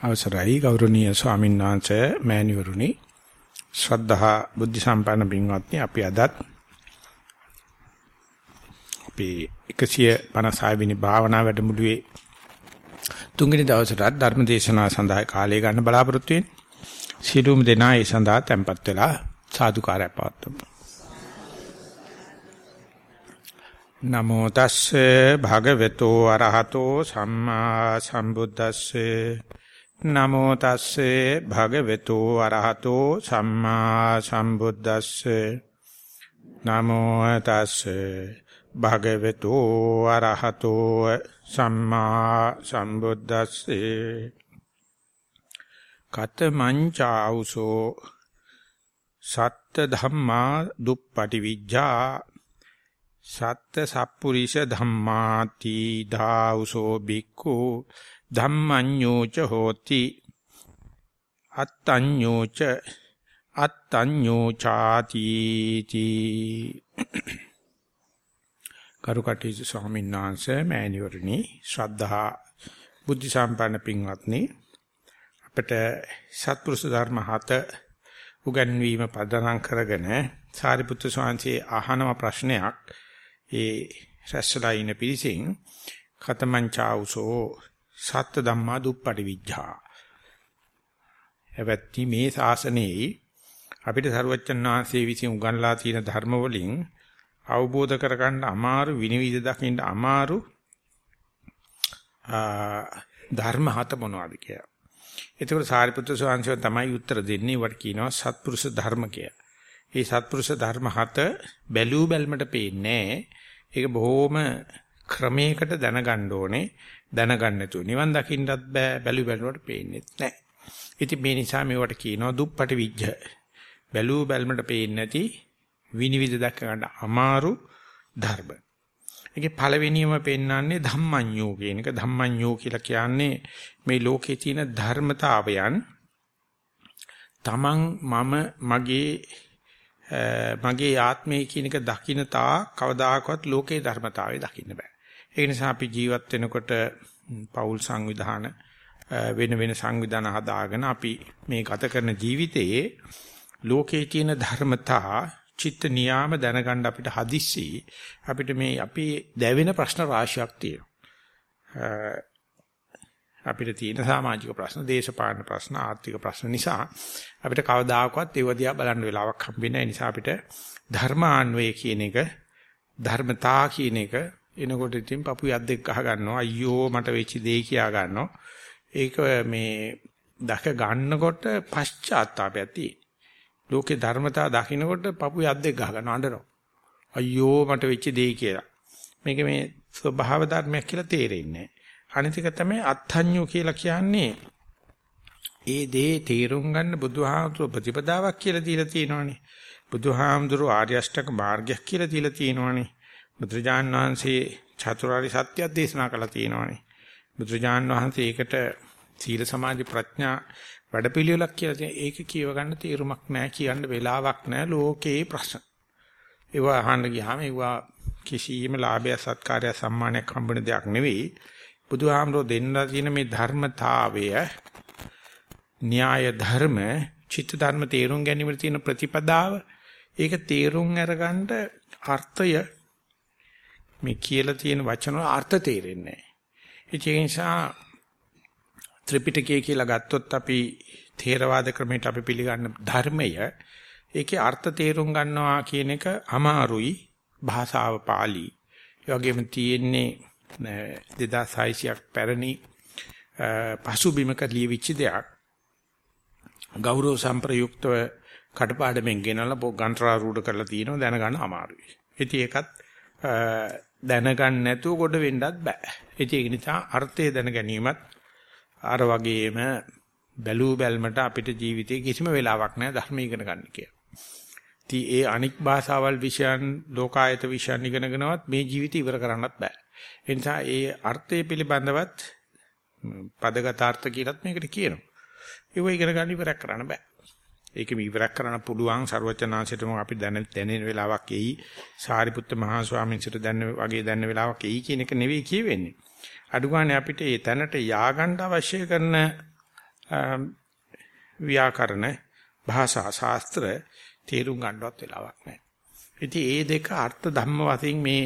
අවසරයි ගෞරවනීය ස්වාමීන් වහන්සේ මෑණිවරුනි. ශ්‍රද්ධහා බුද්ධ සම්පන්න පින්වත්නි අපි අදත් අපි 156 වෙනි භාවනා වැඩමුළුවේ තුන්වෙනි දවසට ධර්ම දේශනාව සඳහා කාලය ගන්න බලාපොරොත්තු වෙන්නේ. සිළුම් දෙනා ඒ සඳහා tempත් වෙලා සාදුකාරය පවත්වමු. නමෝ තස්සේ භගවතු අරහතෝ සම්මා සම්බුද්දස්සේ නමෝ තස්සේ භගවතු අරහතෝ සම්මා සම්බුද්දස්සේ. නමෝ තස්සේ භගවතු අරහතෝ සම්මා සම්බුද්දස්සේ. කතමං චෞසෝ සත්ත ධම්මා දුප්පටි විජ්ජා සත්ත සප්පුරිෂ ධම්මාති ධාවසෝ බික්ඛු ධම්මඤ්ඤෝච හෝති। අත්තඤ්ඤෝච අත්තඤ්ඤෝචාති තී කරුකටි ස්වාමීන් වහන්සේ මෑණිවරණි ශ්‍රද්ධා බුද්ධ සම්පන්න පින්වත්නි අපිට සත්පුරුෂ ධර්ම හත උගන්වීම පදනම් කරගෙන සාරිපුත්‍ර ස්වාමීන් අහනව ප්‍රශ්නයක් ඒ රැස්සලා ඉන පිරිසින් කතමංචාවුසෝ සත්ත ධම්මා දුප්පටි විඥා. එවැත්ති මේ ශාසනයේ අපිට සරුවච්චන් වහන්සේ විසින් උගන්ලා තියෙන ධර්ම වලින් අවබෝධ කරගන්න අමාරු විනිවිද දකින්න අමාරු ධර්ම හත මොනවද කියලා. එතකොට සාරිපුත්‍ර ස්වාමීන් තමයි උත්තර දෙන්නේ වට කියනවා සත්පුරුෂ ධර්ම කියලා. මේ සත්පුරුෂ ධර්ම හත බැලූ බැල්මට පේන්නේ ඒක බොහොම ක්‍රමයකට දැනගන්න ඕනේ දැනගන්න නැතුව නිවන් දකින්නත් බෑ බැලු බැලුවට පේන්නේ නැහැ. ඉතින් මේ නිසා මේවට කියනවා දුප්පටි විජ්ජ. බැලු බැලමට පේන්නේ නැති විනිවිද දැක ගන්න අමාරු ධර්ම. ඒකේ පළවෙනියම පෙන්වන්නේ ධම්මඤ්ඤෝ කියන එක. ධම්මඤ්ඤෝ කියලා කියන්නේ මේ ලෝකේ තියෙන ධර්මතාවයන් තමන් මම මගේ මගේ ආත්මය කියන එක දකින්න තා කවදාකවත් ලෝකේ ධර්මතාවය දකින්න බෑ. ඒ නිසා අපි ජීවත් වෙනකොට පෞල් සංවිධාන වෙන වෙන සංවිධාන හදාගෙන අපි මේ ගත කරන ජීවිතයේ ලෝකයේ තියෙන ධර්මතා චිත්ත නියාම දැනගන්න අපිට හදිස්සි අපිට මේ අපි දැවෙන ප්‍රශ්න රාශියක් තියෙනවා. අපිට තියෙන සමාජික ප්‍රශ්න, දේශපාලන ප්‍රශ්න, ආර්ථික ප්‍රශ්න නිසා අපිට කවදාකවත් ඒව දිහා බලන්න වෙලාවක් හම්බෙන්නේ නැහැ. නිසා අපිට ධර්මාන්වය කියන එක, ධර්මතා කියන එක එනකොට ඉතින් පපු යද්දෙක් අහ ගන්නවා. අයියෝ මට වෙච්ච දේ කියා ගන්නවා. ඒක මේ දැක ගන්නකොට පශ්චාත්තාපයක් තියෙන. ලෝකේ ධර්මතා දකින්නකොට පපු යද්දෙක් ගහ ගන්නවා අඬනවා. අයියෝ මට වෙච්ච දේ කියලා. මේක මේ ස්වභාව ධර්මයක් කියලා තේරෙන්නේ නැහැ. අනිතික තමයි අත්ඤ්ඤු කියලා කියන්නේ ඒ දේ තේරුම් ගන්න බුදුහාමුදුර ප්‍රතිපදාවක් කියලා දීලා තියෙනවානේ. බුදුහාමුදුර ආර්ය අෂ්ටක මාර්ගයක් කියලා දීලා තියෙනවානේ. බුදුරජාන් වහන්සේ චතුරාර්ය සත්‍ය දේශනා කළා තියෙනවානේ. බුදුරජාන් වහන්සේ ඒකට සීල සමාධි ප්‍රඥා වැඩපිළිවෙලක් කියලා තියෙන ඒක කියව ගන්න තීරුමක් නැහැ කියන්න වෙලාවක් නැහැ ලෝකේ ප්‍රශ්න. ඒවා අහන්න ගියාම ඒවා කිසියම් ලාභය සත්කාරය සම්මානයක් හම්බෙන දෙයක් නෙවෙයි. බුදුහාමරෝ දෙන්නලා තියෙන මේ ධර්මතාවය න්‍යාය ධර්ම චිත්ත ධර්ම තේරුම් ගැනීමට තියෙන ප්‍රතිපදාව ඒක තේරුම් අරගන්න අර්ථය මේ කියලා තියෙන වචන වල අර්ථ තේරෙන්නේ නැහැ. ඒ නිසා ත්‍රිපිටකය කියලා ගත්තොත් අපි ථේරවාද ක්‍රමයට අපි පිළිගන්න ධර්මය ඒකේ අර්ථ තේරුම් ගන්නවා කියන එක අමාරුයි භාෂාව පාළි. ඒ වගේම තියෙන්නේ 2600ක් පැරණි පසුබිමක ලියවිච්ච දෙයක්. ගෞරව සම්ප්‍රයුක්තව කටපාඩමෙන් ගෙනලා ගන්ත්‍රාරූඪ කරලා තියෙනවා දැනගන්න අමාරුයි. ඉතින් ඒකත් දැනගන්න නැතුව කොට වෙන්නත් බෑ. ඒක නිසා අර්ථය දැන ගැනීමත් අර වගේම බැලූ බැල්මට අපිට ජීවිතේ කිසිම වෙලාවක් නැහැ ධර්ම ඉගෙන ගන්න කියලා. ඉතින් ඒ අනික් භාෂාවල් විෂයන් ලෝකායත විෂයන් ඉගෙනගෙනවත් මේ ජීවිතය ඉවර කරන්නත් බෑ. ඒ නිසා ඒ අර්ථය පිළිබඳවත් පදගත අර්ථ කියලාත් මේකට කියනවා. ඒක ඉගෙන ගන්න ඉවරක් කරන්න බෑ. ඒක විවරක් කරන්න පුළුවන් ਸਰවචනාංශයටම අපි දැන දැනෙන වෙලාවක් එයි. සාරිපුත්ත මහා ස්වාමීන්සට දැනන වගේ දැනන වෙලාවක් එයි කියන එක නෙවෙයි කියවෙන්නේ. අඩුගානේ අපිට ඒ තැනට ය아가න්න අවශ්‍ය කරන ව්‍යාකරණ භාෂා ශාස්ත්‍ර තේරුම් ගන්නවත් වෙලාවක් නැහැ. ඉතින් ඒ දෙක අර්ථ ධම්ම වශයෙන් මේ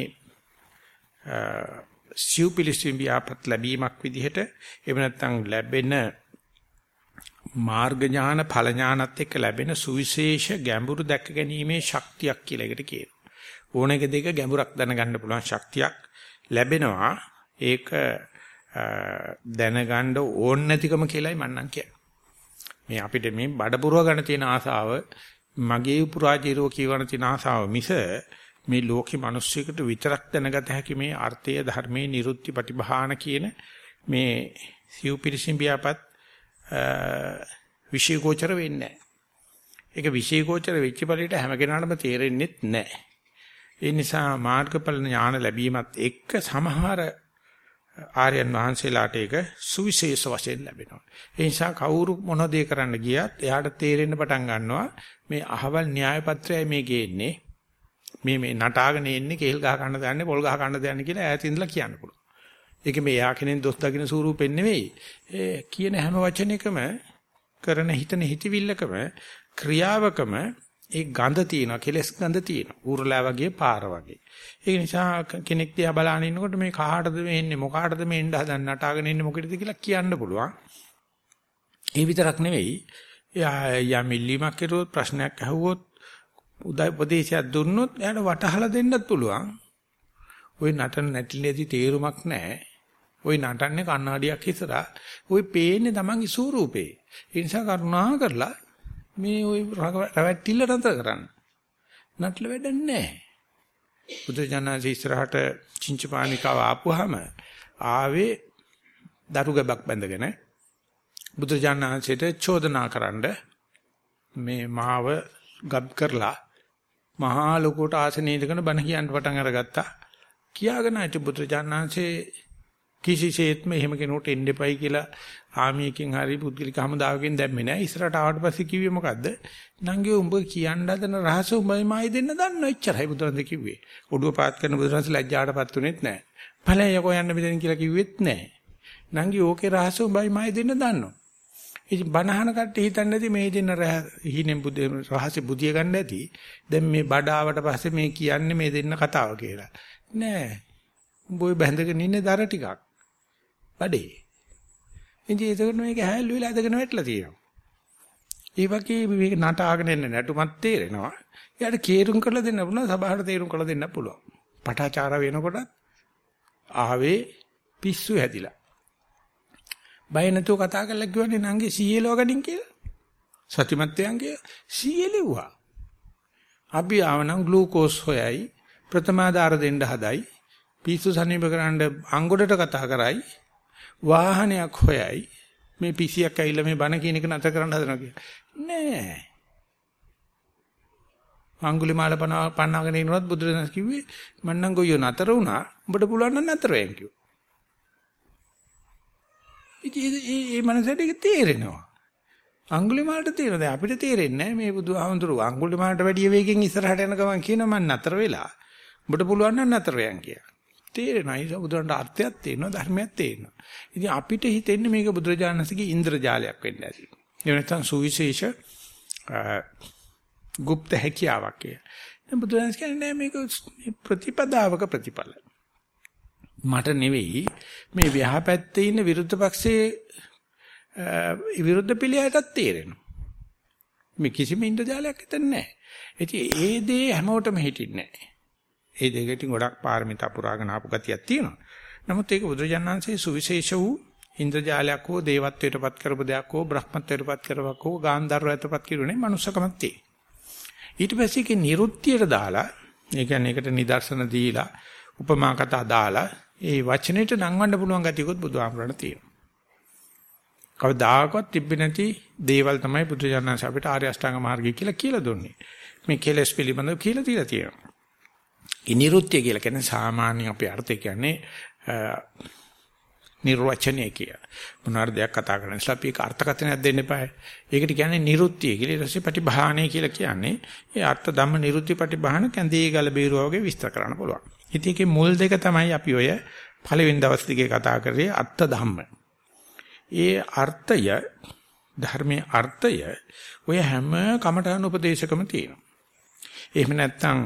සිව්පිලිසිම් ව්‍යාපත් ලැබීමක් විදිහට එහෙම නැත්නම් ලැබෙන මාර්ග ඥාන ඵල ඥානත් එක්ක ලැබෙන සුවිශේෂ ගැඹුරු දැක ගැනීමේ ශක්තියක් කියලා එකට කියනවා. ඕනෙක දෙක ගැඹුරක් දැනගන්න පුළුවන් ශක්තියක් ලැබෙනවා. ඒක දැනගන්න ඕන නැතිකම කියලායි මන්නම් කියන්නේ. මේ අපිට මේ බඩ පුරව ගන්න තියෙන ආසාව මගේ පුරාජීරෝ කියවන තියෙන ආසාව මිස මේ ලෝකේ මිනිස්සුෙකුට විතරක් දැනගත හැකි මේ අර්ථය ධර්මයේ නිරුත්ති ප්‍රතිභාන කියන මේ සිව් පිරිසින් බියාපත් විශේෂෝචර වෙන්නේ නැහැ. ඒක විශේෂෝචර වෙච්ච පරිදි හැම කෙනාටම තේරෙන්නේ නැහැ. ඒ නිසා මාර්ගඵල ඥාන ලැබීමත් එක්ක සමහර ආර්යයන් වහන්සේලාට ඒක සුවිශේෂ වශයෙන් ලැබෙනවා. ඒ නිසා කවුරු මොන දේ කරන්න ගියත් එයාට තේරෙන්න පටන් ගන්නවා මේ අහවල් න්‍යාය පත්‍රයයි මේ ගේන්නේ. මේ මේ නටාගෙන එන්නේ කේල් ගහ ගන්න දන්නේ පොල් ගහ ගන්න දන්නේ කියලා ඈත ඉඳලා කියන්න පුළුවන්. ඒක මේ යා කෙනෙන් දොස් දකින්න ස්වරූපෙන් නෙවෙයි. ඒ කියන හැම වචනයකම කරන හිතන හිතවිල්ලකම ක්‍රියාවකම ඒ ගඳ තියෙනවා කෙලස් ගඳ තියෙනවා. ඌරලා වගේ පාර වගේ. ඒ නිසා කෙනෙක් දිහා බලන ඉන්නකොට මේ කාටද මේ එන්නේ මොකාටද මේ එන්න හදන්න නටාගෙන ඉන්නේ මොකටද කියලා කියන්න පුළුවන්. ඒ විතරක් නෙවෙයි. යා මිල්ලීමක් කරුවොත් ප්‍රශ්නයක් අහුවොත් උදා උපදේශයක් දුන්නොත් එයාට වටහලා දෙන්නත් පුළුවන්. ওই නටන නැටිලේදී තේරුමක් නැහැ. ওই නටන්නේ කණ්ණාඩියක් ඉස්සරහා ওই පේන්නේ Tamange ස්වරූපේ ඒ නිසා කරුණා කරලා මේ ওই රැවැට්ටිල්ල නතර කරන්න. නටල වැඩක් නැහැ. බුදුජානක ඉස්සරහට චින්චපානිකාව ආපුවාම ආවේ දරු ගැබක් බැඳගෙන බුදුජානනාංශයට චෝදනා කරන්න මේ මාව ගබ් කරලා මහා ලොකුට ආසනයේ ඉඳගෙන බණ කියන්න පටන් අරගත්තා. කියාගෙන හිට බුදුජානනාංශේ කිසිසේත්ම එහෙම කෙනෙකුට එන්න එපයි කියලා ආමියකින් හරි පුද්ගලික හමුදාවකින් දැම්මේ නැහැ. ඉස්සරහට ආවට පස්සේ කිව්වේ මොකද්ද? නංගිය උඹ කියන්න හදන රහස උඹයි මායි දෙන්න දන්නව එච්චරයි බුදුරන්ද කිව්වේ. ඔඩුව පාත් කරන බුදුරන්ස ලැජ්ජාටපත් උනේත් නැහැ. ඵලය යකෝ යන්න මෙතන කියලා කිව්වෙත් නැහැ. නංගි ඕකේ රහස උඹයි මායි දෙන්න දන්නව. ඉතින් බනහන කට්ටිය හිතන්නේ නැති මේ දෙන්න හිණෙන් බුදු රහසේ බුදිය ගන්න ඇති. දැන් මේ බඩ ආවට පස්සේ මේ කියන්නේ මේ දෙන්න කතාව කියලා. නෑ. උඹ ඔය බැඳගෙන ඉන්නේ දර ටිකක්. බඩේ. ඉතින් ඒකට මේක හැල්ලු වෙලා ඇදගෙන වැටලා තියෙනවා. ඒ වගේ මේක නටාගෙන එන්න නැටුමක් තේරෙනවා. එයාට කේරුම් කරලා දෙන්න පුළුවන් සභාවට තේරුම් කරලා දෙන්න පුළුවන්. පටාචාර වෙනකොට ආවේ පිස්සු හැදිලා. බය නැතුව කතා කරලා කිව්වනේ නංගි සීයලව ගනින් කියලා. සතිමත්යන් කිය සීයලෙව්වා. අපි ආවනම් ග්ලූකෝස් හොයයි ප්‍රථමාදාර දෙන්න හදයි පිස්සු සනීප කරන්න අංගොඩට කතා කරයි වාහනයක් හොයයි මේ පිසියක් ඇවිල්ලා මේ බණ කියන එක නැතර කරන්න හදනවා කියලා. නෑ. අඟුලිමාල පන්නගෙන ඉන්නවත් බුදුරජාණන් කිව්වේ මන්නම් ගොයියෝ නතර වුණා. උඹට පුළුවන් නම් නතර වෙන්න කිව්වා. ඉතින් මේ මනසට ඒක තේරෙනවා. අඟුලිමාලට තේරෙනවා. දැන් අපිට තේරෙන්නේ නැහැ මේ බුදුහාමුදුරුවෝ අඟුලිමාලට වැඩි වේගෙන් ඉස්සරහට යන ගමන් කියනවා මම නතර වෙලා. උඹට පුළුවන් නම් නතර වෙන්න කියලා. තේරෙනවා. ඒ බුදුරන්ට අර්ථයක් තේරෙනවා ධර්මයක් තේරෙනවා. ඉතින් අපිට හිතෙන්නේ මේක බුදුරජාණන්සේගේ ඉන්ද්‍රජාලයක් වෙන්න ඇති. ඒ නැත්තම් සුවිශේෂ গুপ্ত හැකියාවක් කිය. දැන් බුදුරජාණන් කියන්නේ මේක ප්‍රතිපදාවක ප්‍රතිඵල. මට නෙවෙයි මේ ව්‍යාපැත්තේ ඉන්න විරුද්ධ පක්ෂයේ විරුද්ධ පිළියයටත් තේරෙනවා. මේ කිසිම ඉන්ද්‍රජාලයක් හිතන්නේ නැහැ. ඉතින් ඒ දේ හැමෝටම හිටින්නේ නැහැ. ඒ දෙකකින් ගොඩක් පාරමිතා පුරාගෙන ආපු ගතියක් තියෙනවා. නමුත් ඒක බුදුජානනාංශයේ සුවිශේෂ වූ ඉන්ද්‍රජාලයක් හෝ දේවත්වයටපත් කරපු දෙයක් හෝ බ්‍රහ්මත්වයටපත් කරවක් හෝ ගාන්ධර්වයටපත් කිරුනේ මනුස්සකමක් තියෙයි. ඊට පස්සේ ඒක නිරුත්තියට දාලා ඒ කියන්නේ ඒකට නිදර්ශන දීලා උපමා කතා දාලා ඒ වචනෙට නංවන්න පුළුවන් ගතියකොත් බුදුහාමරණ තියෙනවා. කවදාකවත් තිබෙන්නේ නැති දේවල් තමයි බුදුජානනාංශ අපිට ආර්ය අෂ්ටාංග මාර්ගය කියලා කියලා දුන්නේ. මේ කෙලස් පිළිබඳව කියලා දීලා තියෙනවා. ඉනිරුත්‍ය කියලා කියන්නේ සාමාන්‍ය අපේ අර්ථය කියන්නේ නිර්වචනය කිය. මොනවාර දෙයක් කතා කරන නිසා අපි ඒක අර්ථකථනයක් දෙන්න එපා. ඒකට කියන්නේ නිරුත්‍ය කියලා. ඊට පස්සේ ප්‍රතිභාණය කියලා කියන්නේ ඒ අර්ථ ධම්ම නිරුත්‍ය ප්‍රතිභාණ කැඳේ ගල බේරුවා වගේ විස්තර කරන්න පුළුවන්. ඉතින් ඒකේ මුල් දෙක තමයි අපි ඔය පළවෙනි දවස් දෙකේ කතා කරේ අර්ථ ධම්ම. ඒ අර්ථය ධර්මයේ අර්ථය ඔය හැම කමඨාන උපදේශකම තියෙනවා. එහෙම නැත්නම්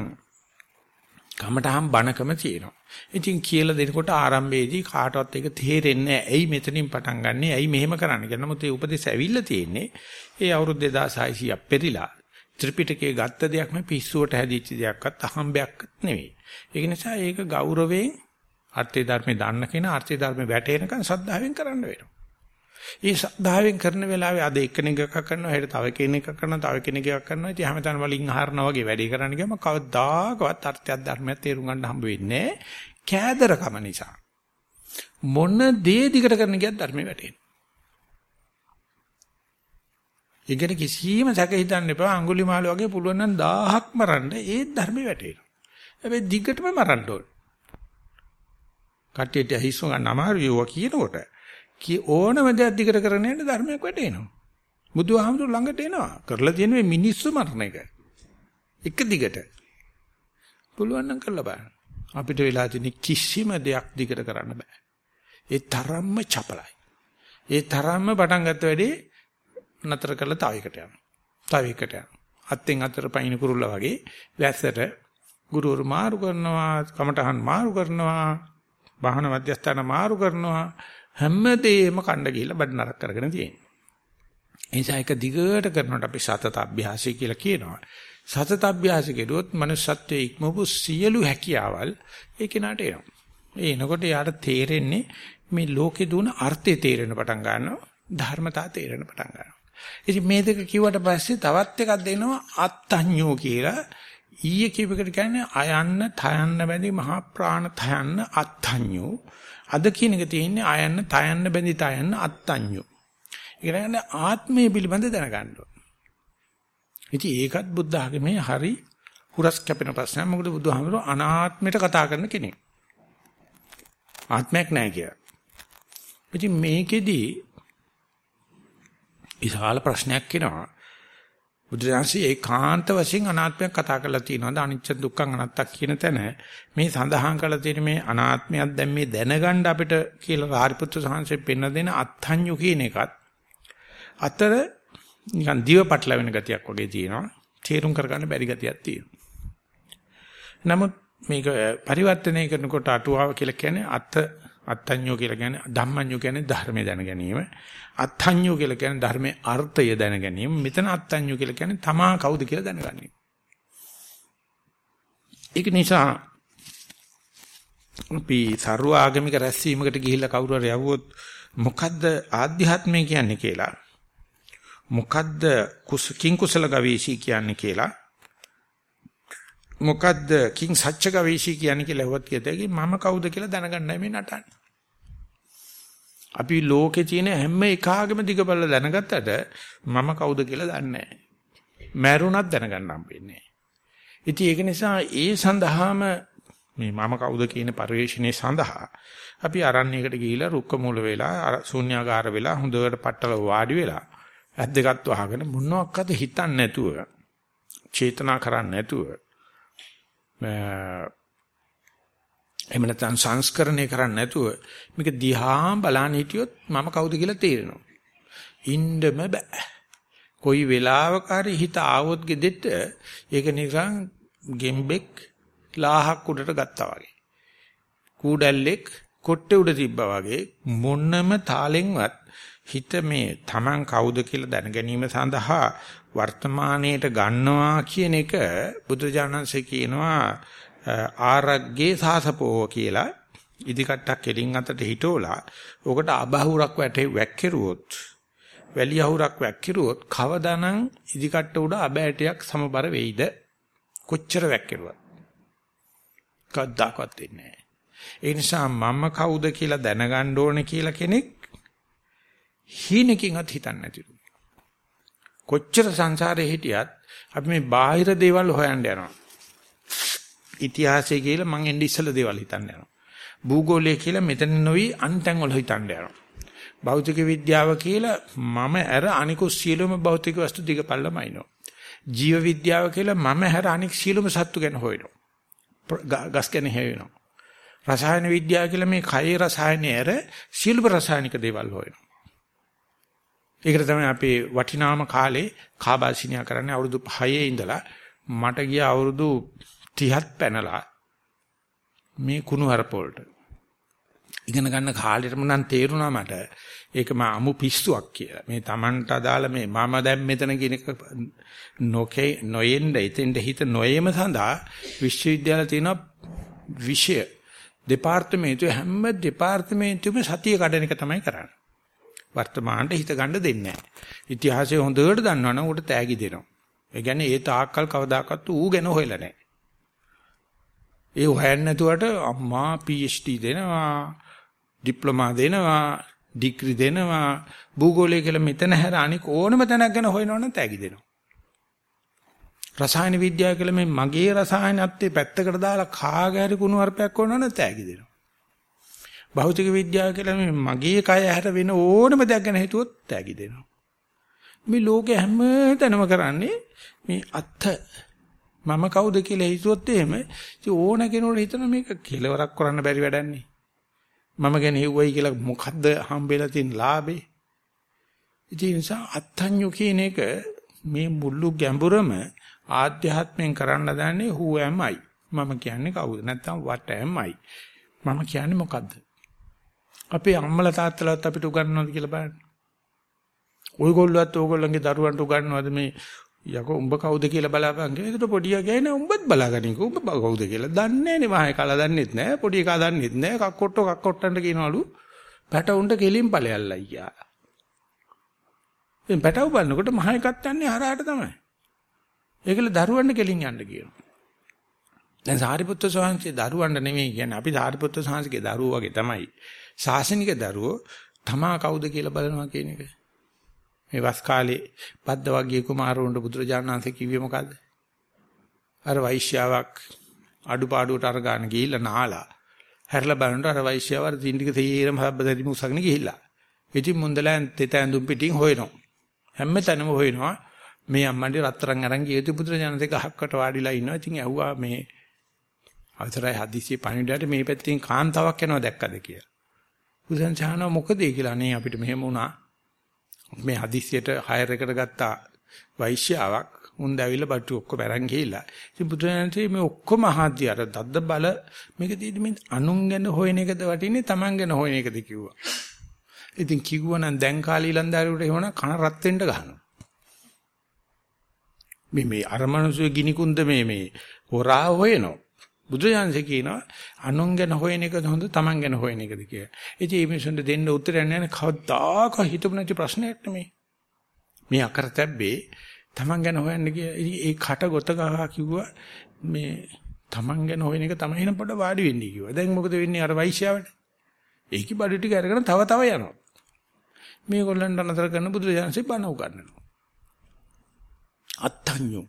කමඨහම් බණකම තියෙනවා. ඉතින් කියලා දෙනකොට ආරම්භයේදී කාටවත් ඒක තේරෙන්නේ නැහැ. ඇයි මෙතනින් පටන් ගන්නෙ? ඇයි මෙහෙම කරන්නේ කියලා. නමුත් ඒ උපදේශ ඇවිල්ලා තියෙන්නේ ඒ අවුරුදු 2600ක් පෙරිලා ත්‍රිපිටකයේ ගත්ත දෙයක් නෙවෙයි පිස්සුවට හැදිච්ච දෙයක්වත් අහම්බයක්වත් නෙවෙයි. ඒක නිසා ඒක ගෞරවයෙන් අර්ථය ධර්මේ දන්න කෙනා අර්ථය ධර්මේ වැටෙනකන් සද්ධාවෙන් කරන්න වෙනවා. ඒ සද්ධාවෙන් කරන වෙලාවේ අද එක්කෙනෙක් එකක් කරනවා හෙට තව කෙනෙක් එකක් කරනවා තව කෙනෙක් එකක් කරනවා. ඉතින් හැමතැන වලින් අහරනවා වගේ වැඩේ කරන්න ගියම කවදාකවත් අර්ථයක් ධර්මයක් තේරුම් ගන්න හම්බ වෙන්නේ කෑදරකම නිසා. මොන දේ දිගට කරන්න ගියත් ධර්මේ වැටෙනවා ඉගෙන කිසිම සැක හිතන්න එපා. අඟුලිමාල වගේ පුළුවන් නම් 1000ක් මරන්න ඒ ධර්මේ වැටෙනවා. හැබැයි දිගටම මරන්න ඕන. කට්ටියට හිස්සු ගන්න අමාරු යුවා කියනකොට. කී ඕනම දෙයක් දිගට කරගෙන යන ධර්මයක් වැටෙනවා. බුදුහාමුදුර ළඟට එනවා. කරලා තියෙන මේ මිනිස්සු මරණ එක. එක දිගට. පුළුවන් නම් කරලා බලන්න. අපිට වෙලා තියෙන කිසිම දෙයක් දිගට කරන්න බෑ. ඒ තරම්ම චපලයි. ඒ තරම්ම පටන් ගත්ත වැඩේ නතර කරලා තව එකට යනවා. තව එකට යනවා. අත්ෙන් අතර පයින් කුරුල්ලා වගේ වැස්සට ගුරුවරු මාරු කරනවා, කමටහන් මාරු කරනවා, වාහන මධ්‍යස්ථාන මාරු කරනවා. හැමදේම කණ්ඩ ගිහිල්ලා බඩ නරක කරගෙන තියෙනවා. ඒ නිසා එක දිගට කරනකොට අපි සතත අභ්‍යාසය කියලා කියනවා. සතත අභ්‍යාසය කෙරුවොත් manussත්වයේ ඉක්මවපු සියලු හැකියාවල් ඒ කෙනාට එනවා. ඒ එනකොට යාට තේරෙන්නේ මේ ලෝකේ දුන අර්ථය තේරෙන පටන් ගන්නවා. ධර්මතා තේරෙන පටන් ගන්නවා. ඉතින් මේ දෙක කිව්වට පස්සේ තවත් එකක් දෙනවා අත්ඤ්ඤෝ කියලා. ඊයේ කියපෙකට කියන්නේ අයන්න තයන්න බැඳි මහා ප්‍රාණ තයන්න අත්ඤ්ඤෝ අද කියන එක තියෙන්නේ ආයන්න තයන්න බැඳි තයන්න අත්ඤ්ඤු. ඒ කියන්නේ ආත්මය පිළිබඳ දැනගන්න ඕන. ඉතින් ඒකත් බුද්ධ ආගමේ හරි හුරස් කැපෙන ප්‍රශ්නයක්. මොකද බුදුහාමුදුරුවෝ අනාත්මයට කතා කරන කෙනෙක්. ආත්මයක් නැහැ කියලා. ඉතින් මේකෙදි විශාල ප්‍රශ්නයක් එනවා. බුදුරජාණන්සේ ඒකාන්ත වශයෙන් අනාත්මයක් කතා කරලා තියෙනවා. අනිච්ච දුක්ඛ අනාත්තක් කියන තැන මේ සඳහන් කරලා තියෙන මේ අනාත්මයක් දැන් මේ දැනගන්න අපිට කියලා රාරිපුත්‍ර සාංශයෙන් පෙන්න දෙන අත්ඤ්ඤු කියන එකත් අතර නිකන් දිව පටලවෙන ගතියක් වගේ තියෙනවා. තේරුම් කරගන්න බැරි ගතියක් තියෙනවා. නමුත් මේක පරිවර්තනය කරනකොට අටුවාව කියලා කියන්නේ අත් අත්ඤ්ඤෝ කියලා කියන්නේ ධම්මඤ්ඤෝ කියන්නේ ධර්මය දැන ගැනීම. අත්ඤ්ඤෝ කියලා කියන්නේ ධර්මයේ අර්ථය දැන ගැනීම. මෙතන අත්ඤ්ඤෝ කියලා කියන්නේ තමා කවුද කියලා දැනගන්නේ. ඒක නිසා අපි ਸਰව ආගමික රැස්වීමකට ගිහිල්ලා කවුරු හරි යවුවොත් මොකද්ද ආධ්‍යාත්මය කියන්නේ කියලා මොකද්ද කුසකින් කුසල ගවේෂී කියන්නේ කියලා මොකද්ද කිං සත්‍ය ගවේෂී කියන්නේ කියලා හුවත් කියතේ මම කවුද කියලා දැනගන්නයි මේ නටන්නේ. අපි ලෝකේ තියෙන හැම එකාගේම දිගබල දැනගත්තට මම කවුද කියලා දන්නේ නැහැ. මැරුණත් දැනගන්න හම්බෙන්නේ නැහැ. ඉතින් ඒක නිසා ඒ සඳහාම මේ මම කවුද කියන පරිශ්‍රණය සඳහා අපි අරණ්‍යයකට ගිහිලා රුක්ක මූල වෙලා ශූන්‍යාකාර වෙලා හොඳට පట్టල වාඩි වෙලා ඇද්දගත් වහගෙන මොනවාක්වත් හිතන්නේ නැතුව චේතනා කරන්නේ නැතුව එහෙම නැත්නම් සංස්කරණය කරන්නේ නැතුව මේක දිහා බලන්න හිටියොත් මම කවුද කියලා තේරෙනවා. ඉන්නම බෑ. කොයි වෙලාවක හරි හිත ආවොත් ගෙදෙට්ට ඒක නිකන් ගෙම්බෙක් ලාහක් උඩට ගත්තා වගේ. කූඩැල්ලෙක් කොට්ටේ උඩ තිබ්බා වගේ මොන්නම තාලෙන්වත් හිත මේ Taman කවුද කියලා දැන ගැනීම සඳහා වර්තමානයේට ගන්නවා කියන එක බුදුජානන්සේ කියනවා ආරග්ගේ සාසපෝ කියලා ඉදිකට්ටක් කෙලින් අතට හිටෝලා ඔකට අබහුරක් වැටේ වැක්කිරුවොත් වැලි අහුරක් වැක්කිරුවොත් කවදානම් ඉදිකට්ට උඩ අබ ඇටයක් සමබර වෙයිද? කොච්චර වැක්කිරුවත්? කවදාකවත් වෙන්නේ නැහැ. ඒ නිසා මම කවුද කියලා දැනගන්න ඕනේ කියලා කෙනෙක් හීනකින්වත් හිතන්නේ නැතිලු කොච්චර සංසාරේ හිටියත් අපි මේ බාහිර දේවල් හොයන්න යනවා. ඉතිහාසය කියලා මං එන්නේ ඉස්සෙල්ලා දේවල් හිතන්න යනවා. භූගෝලය කියලා මෙතන නොවි අන්තන් වල හිතන්න යනවා. භෞතික විද්‍යාව කියලා මම ඇර අනිකුත් සියලුම භෞතික වස්තු දිගපල්ලමයිනෝ. ජීව විද්‍යාව කියලා මම හැර අනික් සියලුම සත්තු ගැන හොයනවා. ගස් ගැන හොයනවා. රසායන විද්‍යාව කියලා මේ කයේ රසායනය ඇර සියලුම රසායනික දේවල් හොයනවා. ඒකට තමයි අපේ වටිනාම කාලේ කාබාසිනියා කරන්නේ අවුරුදු 5 ඉඳලා මට ගිය අවුරුදු 30ත් පැනලා මේ කුණු හරප වලට ඉගෙන ගන්න කාලෙටම නම් තේරුණා මට ඒක මා අමු පිස්සුවක් කියලා. මේ Tamanට අදාළ මේ මම දැන් මෙතන කියන එක නොකේ නොයෙන්ද එතෙන්ද හිත නොයේම සඳහා විශ්වවිද්‍යාල තියෙන විෂය දෙපාර්තමේන්තුව හැම දෙපාර්තමේන්තුවෙම සතිය කඩන එක තමයි කරන්නේ. වර්තමානට හිත ගන්න දෙන්නේ නැහැ. ඉතිහාසය හොඳට දන්නවනම් උට තෑගි දෙනවා. ඒ කියන්නේ ඒ තාක්කල් කවදාකවත් ඌ ගැන හොයලා නැහැ. ඒ හොයන්නේ නැතුවට අම්මා PhD දෙනවා, ඩිප්ලෝමා දෙනවා, ඩිග්‍රී දෙනවා, භූගෝලය කියලා මෙතන හැර අනික ඕනම තැනක් ගැන හොයනවනම් තෑගි දෙනවා. රසායන විද්‍යාව කියලා මේ මගේ රසායනත්වයේ පැත්තකට දාලා කාගේ හරි කුණු වර්පයක් කරනවනම් තෑගි දෙනවා. භෞතික විද්‍යාව කියලා මේ මගේ කය හැර වෙන ඕනම දෙයක් ගැන හිතුවොත් තෑගි දෙනවා. මේ ලෝකේ හැම තැනම කරන්නේ මේ අත්ත මම කවුද කියලා හිතුවොත් එහෙම ඉතින් ඕන කෙනෙකුට හිතන මේක කෙලවරක් කරන්න බැරි වැඩන්නේ. මම ගැන හිව්වයි කියලා මොකද්ද හම්බෙලා තියෙන ලාභේ? ඉතින් නිසා අත්ඤ්ඤු කියන එක මේ මුළු ගැඹුරම ආධ්‍යාත්මයෙන් කරන්න දන්නේ who am I? මම කියන්නේ කවුද? නැත්නම් what am I? මම කියන්නේ මොකද්ද? අපේ අම්මලා තාත්තලාත් අපිට උගන්වනවද කියලා බලන්න. ඔයගොල්ලෝත් ඕගොල්ලන්ගේ දරුවන්ට උගන්වනවද මේ යකෝ උඹ කවුද කියලා බලාපන් කියලා. ඒකට පොඩියා කියන්නේ උඹත් බලාගනින්කෝ උඹ කවුද කියලා. දන්නේ නැනේ මහේ කලා දන්නෙත් නැහැ. පොඩි එකා දන්නෙත් නැහැ. කක්කොට්ටෝ කක්කොට්ටන්ට කියනවලු පැටවුන්ට කෙලින් ඵලයල්ලා අයියා. දැන් පැටව බලනකොට මහා එකත් යන්නේ හරහාට තමයි. ඒකල දරුවන්ට කෙලින් යන්න කියනවා. දැන් සාරිපුත්‍ර ස්වාමීන්ගේ දරුවන්ට නෙමෙයි කියන්නේ අපි සාරිපුත්‍ර ස්වාමීන්ගේ දරුවෝ වගේ තමයි. ශාසනික දරුවෝ තමා කවුද කියලා බලනවා කියන එක. මේ වස් කාලේ පද්ද වර්ගයේ කුමාරවරුන්ට බුදුරජාණන් වහන්සේ කිව්වේ මොකද්ද? අර වෛශ්‍යාවක් අඩුපාඩුවට අර ගන්න ගිහිල්ලා නාලා හැරලා බලනකොට අර වෛශ්‍යාව අර තින්ටික තේරම හබ්බදරි මුසගෙන ගිහිල්ලා. ඉතින් මුන්දලයන් තෙත ඇඳුම් පිටින් හොයනවා. හැම තැනම හොයනවා. මේ අම්මන්ට රත්තරන් අරන් ගියදී බුදුරජාණන් දෙක අහක්කට වාඩිලා ඉන්නවා. ඉතින් ඇහුවා මේ අවසරයි හදිසියෙ පණිවිඩයට මේ පැත්තෙන් කාන්තාවක් යනවා දැක්කද කියලා. බුදුන් චානව මොකද ඒ කියලා නේ අපිට මෙහෙම වුණා. මේ හදිස්සියට හයර් එකට ගත්තා වෛශ්‍යාවක් උන් දැවිලා බටු ඔක්කොම අරන් ගිහිල්ලා. ඉතින් බුදුරජාණන්සේ මේ ඔක්කොම අහද්දී අර දද්ද බල මේක දීදී මේ අනුන් ගැන හොයන එකද වටින්නේ Taman ගැන හොයන එකද කිව්වා. ඉතින් කිව්වනම් දැන් කාලේ ඊලන්දාරියට එහෙම කන රත් වෙන්න ගහනවා. මේ මේ අර මනුස්සය ගිනි කුන්ද මේ මේ හොරා හොයනවා. බුදුජානක කියනවා අනුන් ගැන හොයන එකද හොඳ තමන් ගැන හොයන එකද කියලා. ඉතින් මේ මිනිසුන්ට දෙන්න උත්තරයක් නැහැ කවදාක හිතපු නැති ප්‍රශ්නයක් නෙමේ. මේ අකරතැබ්බේ තමන් ගැන හොයන්න කියලා. ඉතින් ඒ කට ගොත ගහා කිව්වා මේ තමන් ගැන හොයන එක තමයි එන පොඩ වාඩි වෙන්නේ කිව්වා. දැන් මොකද වෙන්නේ අර වෛශ්‍යාවට? ඒකි බඩු ටික අරගෙන තව තව යනවා. මේගොල්ලන්ට අනතර කරන බුදුරජාණන්සේ බණ උගන්වනවා. අත්තඤ්ඤු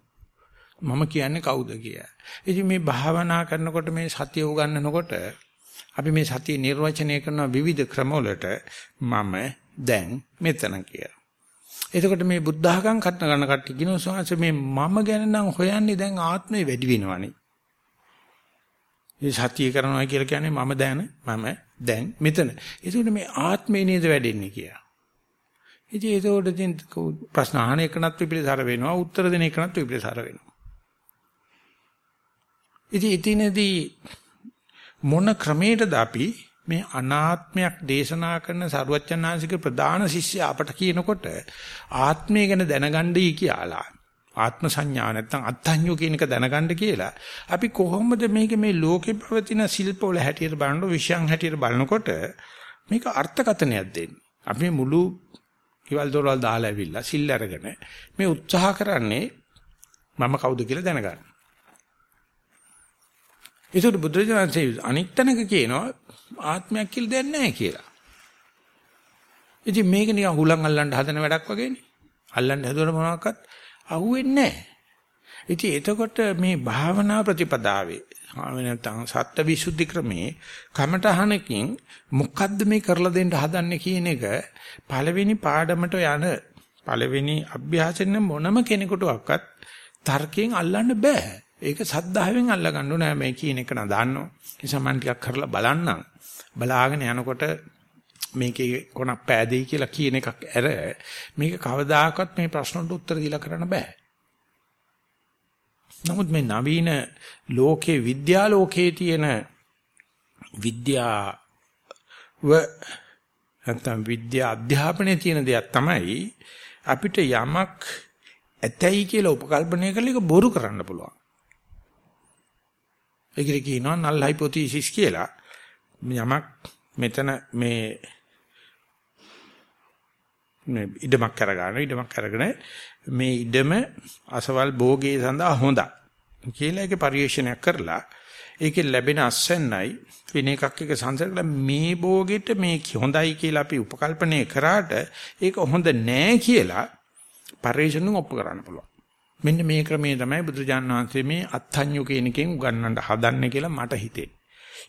මම කියන්නේ කවුද කියලා. ඉතින් මේ භාවනා කරනකොට මේ සතිය උගන්වනකොට අපි මේ සතිය නිර්වචනය කරන විවිධ ක්‍රමවලට මම දැන් මෙතන කියලා. එතකොට මේ බුද්ධඝම් කටන ගන්න කට්ටිය කියන සෝංශ මේ මම ගැන නම් හොයන්නේ දැන් ආත්මේ වැඩි වෙනවනේ. මේ සතිය කරනවා කියලා කියන්නේ මම දැන මම දැන් මෙතන. ඒකට මේ ආත්මේ නේද වැඩෙන්නේ කියලා. ඉතින් ඒකෝට ඉතින් ප්‍රශ්න අහන එකනත් විපිලිසර වෙනවා උත්තර දෙන එකනත් විපිලිසර වෙනවා. ඉතින් ඉතිනදී මොන ක්‍රමයකටද අපි මේ අනාත්මයක් දේශනා කරන සරුවච්චන්හන්සේගේ ප්‍රධාන ශිෂ්‍ය අපට කියනකොට ආත්මය ගැන දැනගන්නයි කියලා ආත්ම සංඥා නැත්තම් අත්ඤ්ඤෝ කියන එක දැනගන්න කියලා අපි කොහොමද මේක මේ ලෝකේ පවතින ශිල්පවල හැටියට බලනකොට විෂයන් හැටියට බලනකොට මේක අර්ථකතනයක් දෙන්නේ. අපි මුළු කිවල් දොරවල් දාලා ඇවිල්ලා සිල් අරගෙන මේ උත්සාහ කරන්නේ මම කවුද කියලා දැනගන්න. ඒකට බුදුරජාණන්සේ අනිත් තැනක කියනවා ආත්මයක් කියලා දෙයක් නැහැ කියලා. ඉතින් මේක නිකන් හුලං අල්ලන්න හදන වැඩක් වගේනේ. අල්ලන්න හදුවම මොනවාක්වත් අහුවෙන්නේ නැහැ. ඉතින් එතකොට මේ භාවනා ප්‍රතිපදාවේ නැත්නම් සත්‍ය විසුද්ධි ක්‍රමේ කමඨහනකින් මොකද්ද මේ කරලා දෙන්න හදන්නේ කියන එක පළවෙනි පාඩමට යන පළවෙනි අභ්‍යාසෙන්න මොනම කෙනෙකුටවත් තර්කයෙන් අල්ලන්න බෑ. ඒක සද්ධාවෙන් අල්ලා ගන්න ඕනේ මේ කියන එක නා දාන්නෝ. නිසා මම ටිකක් කරලා බලන්නම්. බලාගෙන යනකොට මේකේ කොනක් පෑදෙයි කියලා කියන එකක් ඇර මේක කවදාකවත් මේ ප්‍රශ්නට උත්තර දීලා කරන්න බෑ. නමුත් මේ නවීන ලෝකේ විද්‍යා ලෝකේ තියෙන විද්‍යාව නැත්නම් විද්‍යා අධ්‍යාපනයේ තියෙන දෙයක් තමයි අපිට යමක් ඇතයි කියලා උපකල්පනය කරලා ඒක බොරු කරන්න පුළුවන්. ඒකට කියනවා null hypothesis කියලා. යමක් මෙතන මේ මේ ඉඩමක් කරගන්න ඉඩමක් අරගෙන මේ ඉඩම අසවල් භෝගේ සඳහා හොඳයි කියලා ඒක පරිශ්‍රණයක් කරලා ඒකේ ලැබෙන අස්සෙන්යි වෙන එකක් එක සංසර්ගල මේ භෝගෙට මේ හොඳයි කියලා අපි උපකල්පනය කරාට ඒක හොඳ නෑ කියලා පරිශ්‍රණයෙන් ඔප්පු කරන්න පුළුවන්. මෙන්න මේ ක්‍රමයේ තමයි බුදුජාන් වහන්සේ මේ අත්ඤ්ඤු කියන එකෙන් උගන්වන්න හදන්නේ කියලා මට හිතෙන්නේ.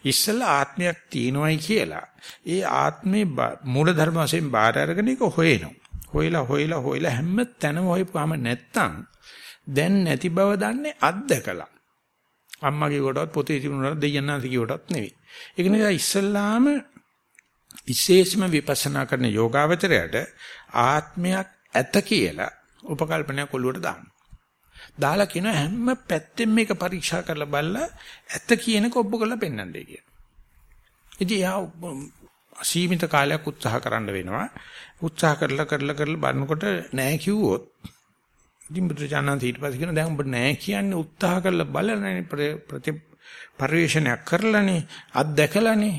ඉස්සෙල්ලා ආත්මයක් තියෙනවයි කියලා ඒ ආත්මේ මූල ධර්ම වශයෙන් බාර අරගෙන ඒක හොයනවා. හොයලා හොයලා හොයලා හැම තැනම හොයපුවාම නැත්තම් දැන් නැති බව දන්නේ අත්දකලා. අම්මගේ කොටවත් පොතේ තිබුණා දෙයයන්ාන්සේ කොටවත් නෙවෙයි. ඒක නිසා ඉස්සෙල්ලාම විශේෂම විපස්සනා කරන යෝගාවචරයට ආත්මයක් ඇත කියලා උපකල්පනයක් ඔළුවට දාන්න. දාලා කියන හැම පැත්තෙන් මේක පරීක්ෂා කරලා බලලා ඇත්ත කියනක ඔබ කරලා පෙන්වන්නයි කියන. ඉතින් යා අසීමිත කාලයක් උත්සාහ කරන්න වෙනවා. උත්සාහ කරලා කරලා කරලා බලනකොට නෑ කිව්වොත් ඉතින් බුදුචානන් ඊට පස්සේ කියන දැන් ඔබ නෑ කියන්නේ උත්සාහ කරලා බලලානේ ප්‍රති පරිශ්‍රණයක් කරලානේ අත්දැකලානේ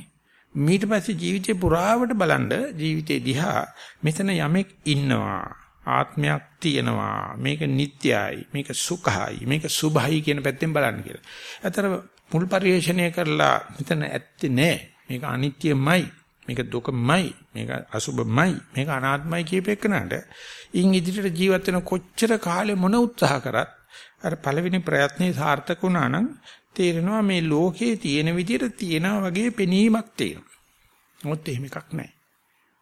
ඊට පස්සේ ජීවිතේ පුරාවට බලන්න ජීවිතේ දිහා මෙතන යමෙක් ඉන්නවා ආත්මයක් තියෙනවා මේක නිට්ටයයි මේක සුඛයි මේක සුභයි කියන පැත්තෙන් බලන්න කියලා. අතර මුල් පරිශ්‍රණය කරලා මෙතන ඇත්තේ නෑ මේක අනිත්‍යමයි මේක දුකමයි මේක අසුභමයි මේක අනාත්මයි කියපෙන්නට ඉන් ඉදිරියට ජීවත් වෙන කොච්චර කාලෙ මොන උත්සාහ කරත් අර පළවෙනි ප්‍රයත්නේ සාර්ථක වුණා නම් තේරෙනවා මේ ලෝකේ තියෙන විදිහට තියෙනා වගේ පෙනීමක් තියෙනවා. මොකද එහෙම එකක් නැහැ.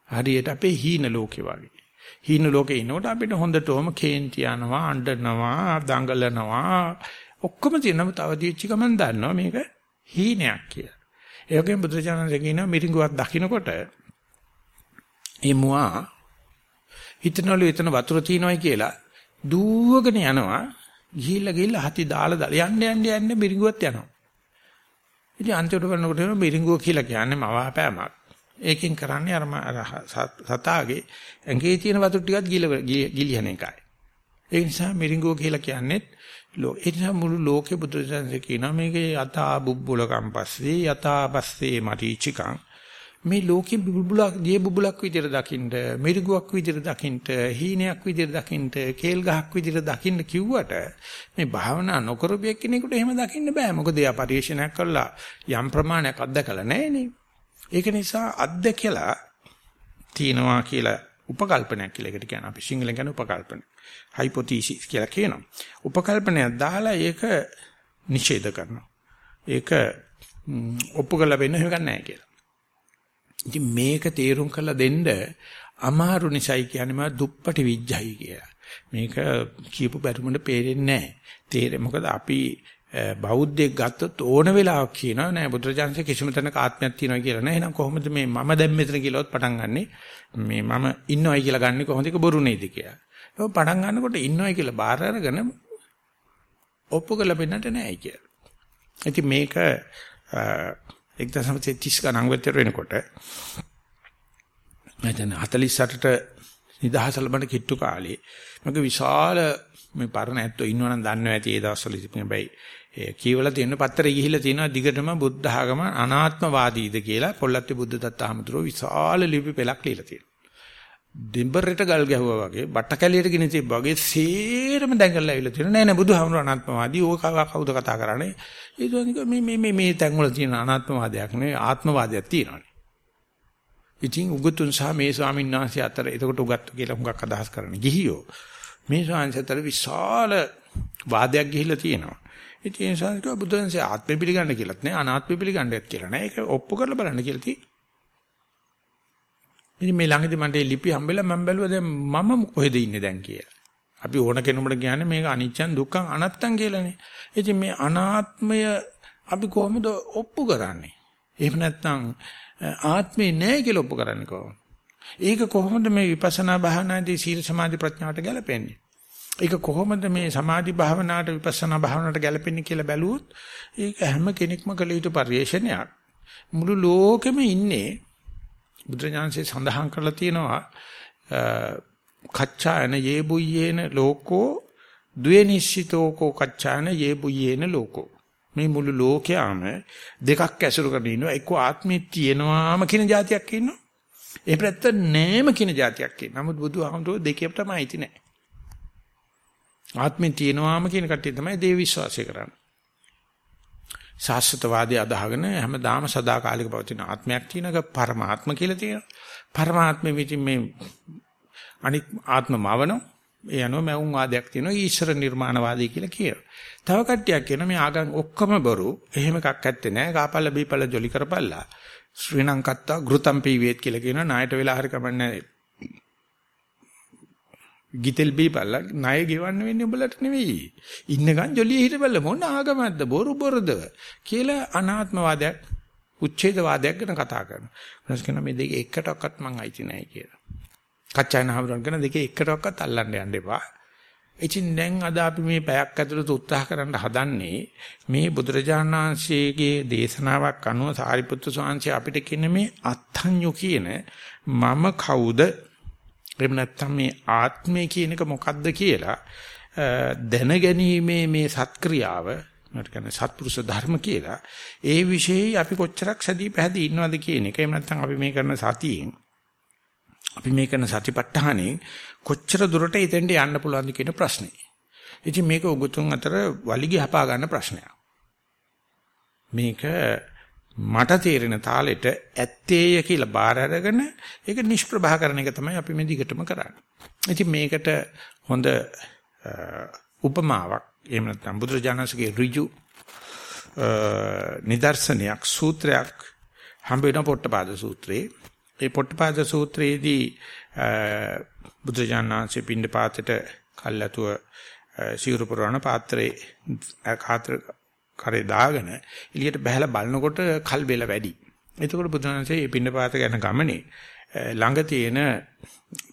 හරියට අපේ හීන ලෝකේ වගේ. හීන ලෝකේ ඉනකොට අපිට හොඳටම කේන්ති යනවා, අඬනවා, දඟලනවා ඔක්කොම තියෙනම තව දීච්ච ගමන් දන්නවා මේක හීනයක් කියලා. ඒ වගේම බුදුරජාණන් කියනවා මිරිඟුවක් දකින්නකොට ඒ මුවා හිතනවලු එතන වතුර තියෙනවයි කියලා දුවගෙන යනවා ගිහිල්ලා ගිහිල්ලා හති දාලා දාලා යන්න යන්න යන්න මිරිඟුවත් යනවා. ඉතින් අන්තිමට බලනකොට මිරිඟුව කියලා කියන්නේ මවාපෑමක්. ඒකෙන් කරන්නේ අර සතාගේ ඇඟේ තියෙන වතුර ටිකත් ගිලිහන එකයි. ඒ නිසා මිරිඟුව කියලා කියන්නේ ඒ නිසා මුළු ලෝකේ බුදුරජාණන් කියනවා මේකේ යථා බුබ්බුලකම් පස්සේ යථා පස්සේ මරීචිකං මේ ලෝකේ බුබුලක් දිය බුබුලක් විදිහට දකින්න මිරිඟුවක් විදිහට දකින්න හීනයක් විදිහට දකින්න කේල් ගහක් විදිහට දකින්න කිව්වට මේ භාවනා නොකරපිය කෙනෙකුට එහෙම දකින්න බෑ. මොකද එයා පරිශනාවක් කරලා යම් ප්‍රමාණයක් අත්දකලා නැහැ නේ. ඒක නිසා අත්දැකලා තියනවා කියලා උපකල්පනයක් කියලා එකට කියන අපි සිංහලෙන් කියන උපකල්පන. හයිපොතීසිස් කියලා කියනවා. උපකල්පනයක් දාලා ඒක නිෂේධ කරනවා. ඒක ඔප්පු කරලා වෙන්න හේක නැහැ කියලා. ඉතින් මේක තේරුම් කරලා දෙන්න අමාරු නිසයි කියන්නේ මා දුප්පටි විඥයි කියලා. මේක කියපු බැරුමට පේරෙන්නේ නැහැ. තේරෙ මොකද අපි බෞද්ධයෙක් ගත්තොත් ඕන වෙලාවක කියනවා නෑ බුදුරජාණන්සේ කිසිම තැනක ආත්මයක් තියෙනවා කියලා නෑ එහෙනම් කොහොමද මේ මම දැන් මෙතන කියලාවත් පටන් ගන්නෙ මේ මම ඉන්නවයි කියලා ගන්නෙ කොහොමද ඒක බොරු නේද කියලා. ඒක පටන් ගන්නකොට ඉන්නවයි කියලා බාර අරගෙන ඔප්පු කරලා පෙන්නට නෑයි කියලා. ඉතින් මේක 1930 ගණන් විතර වෙනකොට මම දැන් 48ට නිදහස ලැබෙන කිට්ටු කාලේ මගේ විශාල මේ පරණ ඇත්තෝ ඉන්නවනම් දන්නවා ඇති ඒ දවස්වල ඉතින් හැබැයි ඒ කියවලා තියෙන පත්තරේ ගිහිල්ලා තියෙනවා දිගටම බුද්ධ ආගම අනාත්මවාදීද කියලා පොල්ලත්තේ බුද්ධ දත්ත අහමතුරෝ විශාල ලිපි පෙළක් ලියලා තියෙනවා. දෙඹරට ගල් ගැහුවා වගේ බට්ට කැලියට ගෙන තිබ්බා වගේ සේරම දැඟලලා ඇවිල්ලා තියෙනවා. නෑ නෑ බුදුහාමුදුර අනාත්මවාදී ඕක කවුද කතා කරන්නේ? ඒ මේ මේ මේ මේ තැන් වල තියෙන අනාත්මවාදයක් නෙවෙයි ආත්මවාදයක් තියෙනවානේ. ඉතින් උගතුන් සහ මේ ස්වාමීන් වහන්සේ අතර එතකොට උගත් කියලා හුඟක් අදහස් කරන්න ගිහියෝ මේ ස්වාමීන් අතර විශාල වාදයක් ගිහිල්ලා තියෙනවා. ඉතින් ඒ නිසා කිව්වා බුදුන්සේ ආත්මය පිළිගන්න කියලාත් නෑ අනාත්මය පිළිගන්නත් කියලා නෑ. ඒක ඔප්පු කරලා බලන්න කියලා තියෙනවා. ඉතින් මේ ළඟදී මට ලිපි හම්බෙලා මම බැලුවා දැන් මම කොහෙද ඉන්නේ දැන් කියලා. අපි ඕන කෙනෙකුට කියන්නේ මේක අනිච්චන් දුක්ඛං අනත්තං කියලානේ. ඉතින් මේ අනාත්මය අපි කොහොමද ඔප්පු කරන්නේ? එහෙම නැත්නම් ආත්මේ නැහැ කියලා ඔප්පු කරන්නේ කොහොමද? ඒක කොහොමද මේ විපස්සනා භාවනාදී සීල සමාධි ප්‍රඥාවට ගැලපෙන්නේ? ඒක කොහොමද මේ සමාධි භාවනාවට විපස්සනා භාවනාවට ගැලපෙන්නේ කියලා බැලුවොත් ඒක හැම කෙනෙක්ම කළ යුතු පරිශ්‍රණයක්. මුළු ලෝකෙම ඉන්නේ බුදුරජාණන්සේ සඳහන් කරලා තියෙනවා කච්චායන යේබුයේන ලෝකෝ ද්වේනිශ්චිතෝකෝ කච්චායන යේබුයේන ලෝකෝ. මේ මුළු ලෝකයාම දෙකක් ඇසුරු කරගෙන ඉන්නවා. එක්ක ආත්මෙ තියෙනවාම කියන જાතියක් ඉන්නවා. ඒ පැත්ත නෑම කියන જાතියක් ඉන්නවා. නමුත් බුදුහාමුදුරුවෝ දෙකේටම අයිති නෑ. ආත්මෙ තියෙනවාම කියන කට්ටිය තමයි දේව විශ්වාසය කරන්නේ ශාස්ත්‍රවාදී අදහගෙන හැමදාම සදාකාලික පවතින ආත්මයක් තියෙනක පරමාත්ම කියලා තියෙනවා. පරමාත්මෙ විදිහින් මේ අනිත් ආත්මමවන ඒ අනුව මවුන් වාදයක් තියෙනවා ඊශ්වර නිර්මාණවාදී කියලා කියනවා. තව කට්ටියක් කියනවා මේ ආගම් ඔක්කොම බොරු. එහෙම එකක් ඇත්තේ නැහැ. කාපල්ල බීපල්ල ජොලි කරපල්ලා. ශ්‍රී ලංකත්තා ගෘතම් පීවේත් කියලා කියනවා. ණයට වෙලා හරි කමන්නේ ගිතෙල් බීපල්ලා ණය ගෙවන්න වෙන්නේ උඹලට නෙවෙයි. ඉන්නකන් ජොලියේ හිටපල්ල මොන ආගමක්ද බොරු බොරුද කියලා අනාත්මවාදයක් උච්ඡේදවාදයක් ගැන කතා කරනවා. ඊට පස්සේ මේ දෙකේ එකටවත් මං අයිති නැහැ කියලා. කච්චායන හවුරන් කරන දෙකේ එකටවත් අල්ලන්න යන්න එපා. ඉතින් දැන් අද අපි මේ පැයක් ඇතුළත උත්සාහ කරන්න හදන්නේ මේ බුදුරජාණන් වහන්සේගේ දේශනාවක් අනුව සාරිපුත්තු ස්වාමීන් අපිට කියන මේ අත්ඤ්ඤු කියන මම කවුද එහෙම නැත්නම් මේ ආත්මය කියන එක මොකක්ද කියලා දැනගැනීමේ මේ සත්ක්‍රියාව මට කියන්නේ සත්පුරුෂ ධර්ම කියලා ඒ વિશેයි අපි කොච්චරක් සැදී පැහැදී ඉන්නවද කියන එක එහෙම නැත්නම් අපි මේ කරන සතියෙන් අපි මේ කරන සතිපට්ඨානෙන් කොච්චර දුරට එතෙන්ට යන්න පුළුවන්ද කියන ප්‍රශ්නේ. ඉතින් මේක උගතුන් අතර වලිගය හපා ගන්න ප්‍රශ්නයක්. මේක මට තේරෙන තාලෙට ඇත්තේය කියලා බාර අරගෙන ඒක නිෂ්ප්‍රභා කරන එක තමයි අපි මේ දිගටම කරන්නේ. ඉතින් මේකට හොඳ උපමාවක් එහෙම නැත්නම් බුදුරජාණන්සේගේ ඍජු නිදර්ශනයක් සූත්‍රයක් හම්බ වෙන පොට්ටපාද සූත්‍රයේ ඒ පොට්ටපාද සූත්‍රයේදී බුදුරජාණන්සේ පින්ඩ පාතේට කල්ැතුව සිවුරු පුරවන පාත්‍රේ කාත්‍ර කරේ දාගෙන එළියට බහැලා බලනකොට කල් බෙල වැඩි. එතකොට බුදුරජාණන්සේ මේ පින්ඩ පාත ගැන ගමනේ ළඟ තියෙන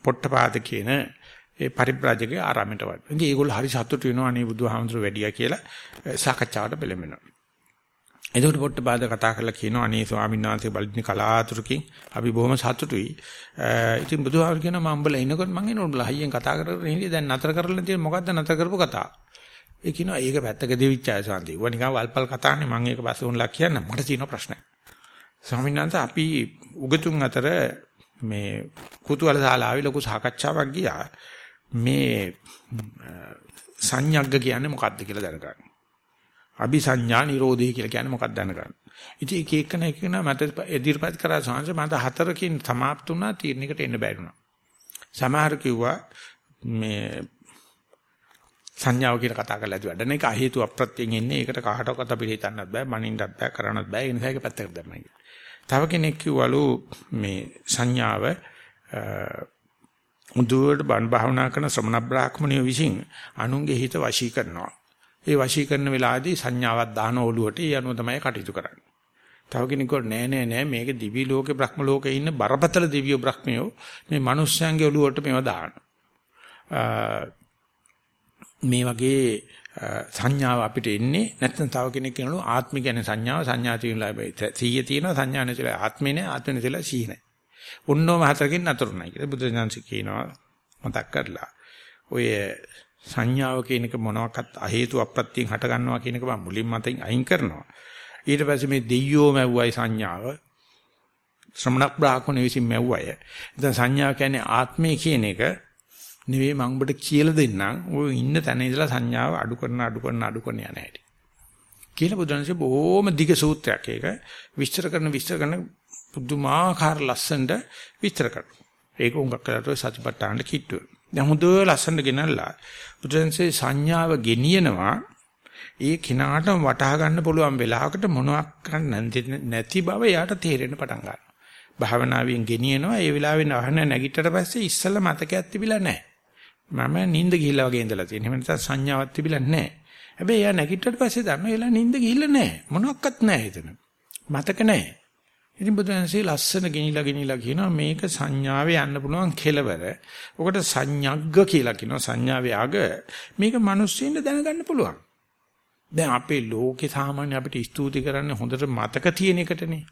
පොට්ටපාද කියන ඒ පරිබ්‍රාජකගේ ආරාමයට වඩ. ඉතින් ඒගොල්ලෝ හරි සතුටු වෙනවා අනේ බුදුහාමුදුරුවෝ වැඩියා කියලා සාකච්ඡාවට පෙළඹෙනවා. එතකොට පොට්ටපාද කතා කරලා කියනවා අනේ ස්වාමීන් වහන්සේ බලින්න කලාතුරකින් අපි බොහොම සතුටුයි. ඉතින් බුදුහාමුදුරුවෝ කියනවා මම උඹලා ඉනකොට මං එනවා උඹලා හයියෙන් කතා කරගෙන ඉන්නේ දැන් නතර කරලා තියෙන මොකද්ද නතර කරපු කතාව? ඒ කියනවා ඒක පැත්තක දෙවිච්ච අය සාන්ති. ඌව නිකන් වල්පල් කතානේ මම ඒක පස්සේ උන්ලා කියන්න මට තියෙන ප්‍රශ්නයක්. ස්වාමීන් වහන්සේ අපි උගතුන් අතර මේ කුතුහල ශාලාවේ ලොකු සාකච්ඡාවක් ගියා. මේ සංඥග්ග කියන්නේ මොකක්ද කියලා දැනගන්න. අபிසඤ්ඤා නිරෝධය කියලා කියන්නේ මොකක්ද දැනගන්න. ඉතින් එක එකන එකන මට එදිරිපත් කරා සංස මට හතරකින් සමාප්ත වුණා තීරණයකට එන්න බැරි වුණා. සමහර කිව්වා මේ සංඥාව කියලා කතා කරලා ඇති වැඩ. මේක හේතු අප්‍රත්‍යයෙන් එන්නේ. ඒකට කාටවත් අපිට හිතන්නත් බෑ, මනින්නත් බෑ, කරන්නත් බෑ. ඒ නිසා ඒක පැත්තකට දැම්මයි. තව කෙනෙක් කිව්වලු මේ සංඥාව උදුවට බණ භාවනා කරන ශ්‍රමණ බ්‍රාහ්මණයෝ විසින් අනුන්ගේ හිත වශී කරනවා. ඒ වශී කරන වෙලාවේදී සංඥාවක් දාන ඔළුවට ඒ අනුව තමයි කටයුතු කරන්නේ. තව කෙනෙක් නෑ නෑ නෑ මේක දිවි ලෝකේ බ්‍රහ්ම ලෝකේ ඉන්න බරපතල දිව්‍ය බ්‍රහ්මයෝ මේ මිනිස්යන්ගේ ඔළුවට මේවා දානවා. මේ වගේ සංඥාව අපිට එන්නේ නැත්නම් තව කෙනෙක් කියනලු ආත්මික ගැන සංඥාව සංඥා තියෙනවා සීය තියෙනවා සංඥා නැතිලා ආත්මේ නැහැ ආත්මේ නැතිලා සීය නැහැ. උන්නෝම හතරකින් නතරුණයි කියලා බුදුරජාණන්සේ කියනවා මතක් කරලා. ඔය සංඥාව කියන එක මොනවාක්වත් අ හේතු අප්‍රත්‍යයෙන් හට ගන්නවා කියන එක මම මුලින් මතින් අයින් කරනවා. ඊට පස්සේ මේ දෙයියෝ මැව්වයි සංඥාව ශ්‍රමණ බ්‍රාහ්මණ විසින් මැව්වය. දැන් සංඥාව කියන්නේ ආත්මය කියන එක නෙවෙයි මම ඔබට කියලා දෙන්නම්. ඔය ඉන්න තැන ඉඳලා සංඥාව අඩු කරන අඩු කරන අඩු කරන යන හැටි. කියලා බුදුන්සේ බොහොම දිග සූත්‍රයක් ඒක විස්තර කරන විස්තර කරන පුදුමාකාර ලස්සනට විස්තර කරනවා. ඒක උඟක් කරලා සතිපට්ඨානට කිට්ටුව. දැන් හොඳ ලස්සනට ගෙනල්ලා බුදුන්සේ සංඥාව ගෙනියනවා ඒ කිනාටම වටහා ගන්න පුළුවන් වෙලාවකට මොනවක් කරන්න නැති බව යාට තේරෙන්න පටන් ගන්නවා. භාවනාවෙන් ගෙනියනවා ඒ වෙලාවේ නහන නැගිටට පස්සේ ඉස්සෙල්ලා මතකයක් තිබිලා නැහැ. මම නිින්ද ගිහිල්ලා වගේ ඉඳලා තියෙනවා. එහෙම නැත්නම් සංඥාවක් තිබිලා නැහැ. හැබැයි එයා නැගිට්ටට පස්සේ දන්නවා එලා නිින්ද ගිහිල්ලා නැහැ. මොනවත් නැහැ එතන. මතක නැහැ. ඉතින් බුදුන්සේ ලස්සන ගෙනිලා ගෙනිලා කියනවා මේක සංඥාවේ යන්න පුළුවන් කෙලවර. ඔකට සංඥග්ග කියලා කියනවා සංඥාවේ අග. මේක මිනිස්සුන්ට දැනගන්න පුළුවන්. දැන් අපේ ලෝකේ සාමාන්‍ය අපිට ස්තුති කරන්නේ හොඳට මතක තියෙන එකටනේ.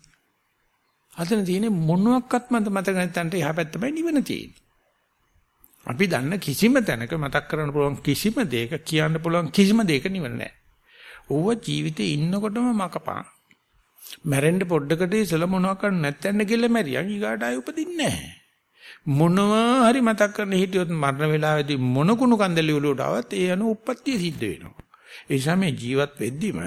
අතන තියෙන්නේ මොනවත් මත මතක නැත්තන්ට එහා පැත්තමයි නිවන තියෙන්නේ. අපි දන්න කිසිම තැනක මතක් කරන්න පුළුවන් කිසිම දෙයක කියන්න පුළුවන් කිසිම දෙයක නිවන නැහැ. ඕව ජීවිතේ ඉන්නකොටම මකපා. මැරෙන්න පොඩ්ඩකට ඉසලා මොනවා කරන්න නැත්තැන්න කියලා මැරියන් ඊගාට ආයෙ උපදින්නේ නැහැ. මොනවා හරි මතක් කරන්න හිටියොත් මරණ වේලාවේදී මොන කුණු කන්දලි වලට ආවත් ඒ අනු උප්පත්තිය සිද්ධ වෙනවා. ඒ නිසා මේ ජීවත් වෙද්දිම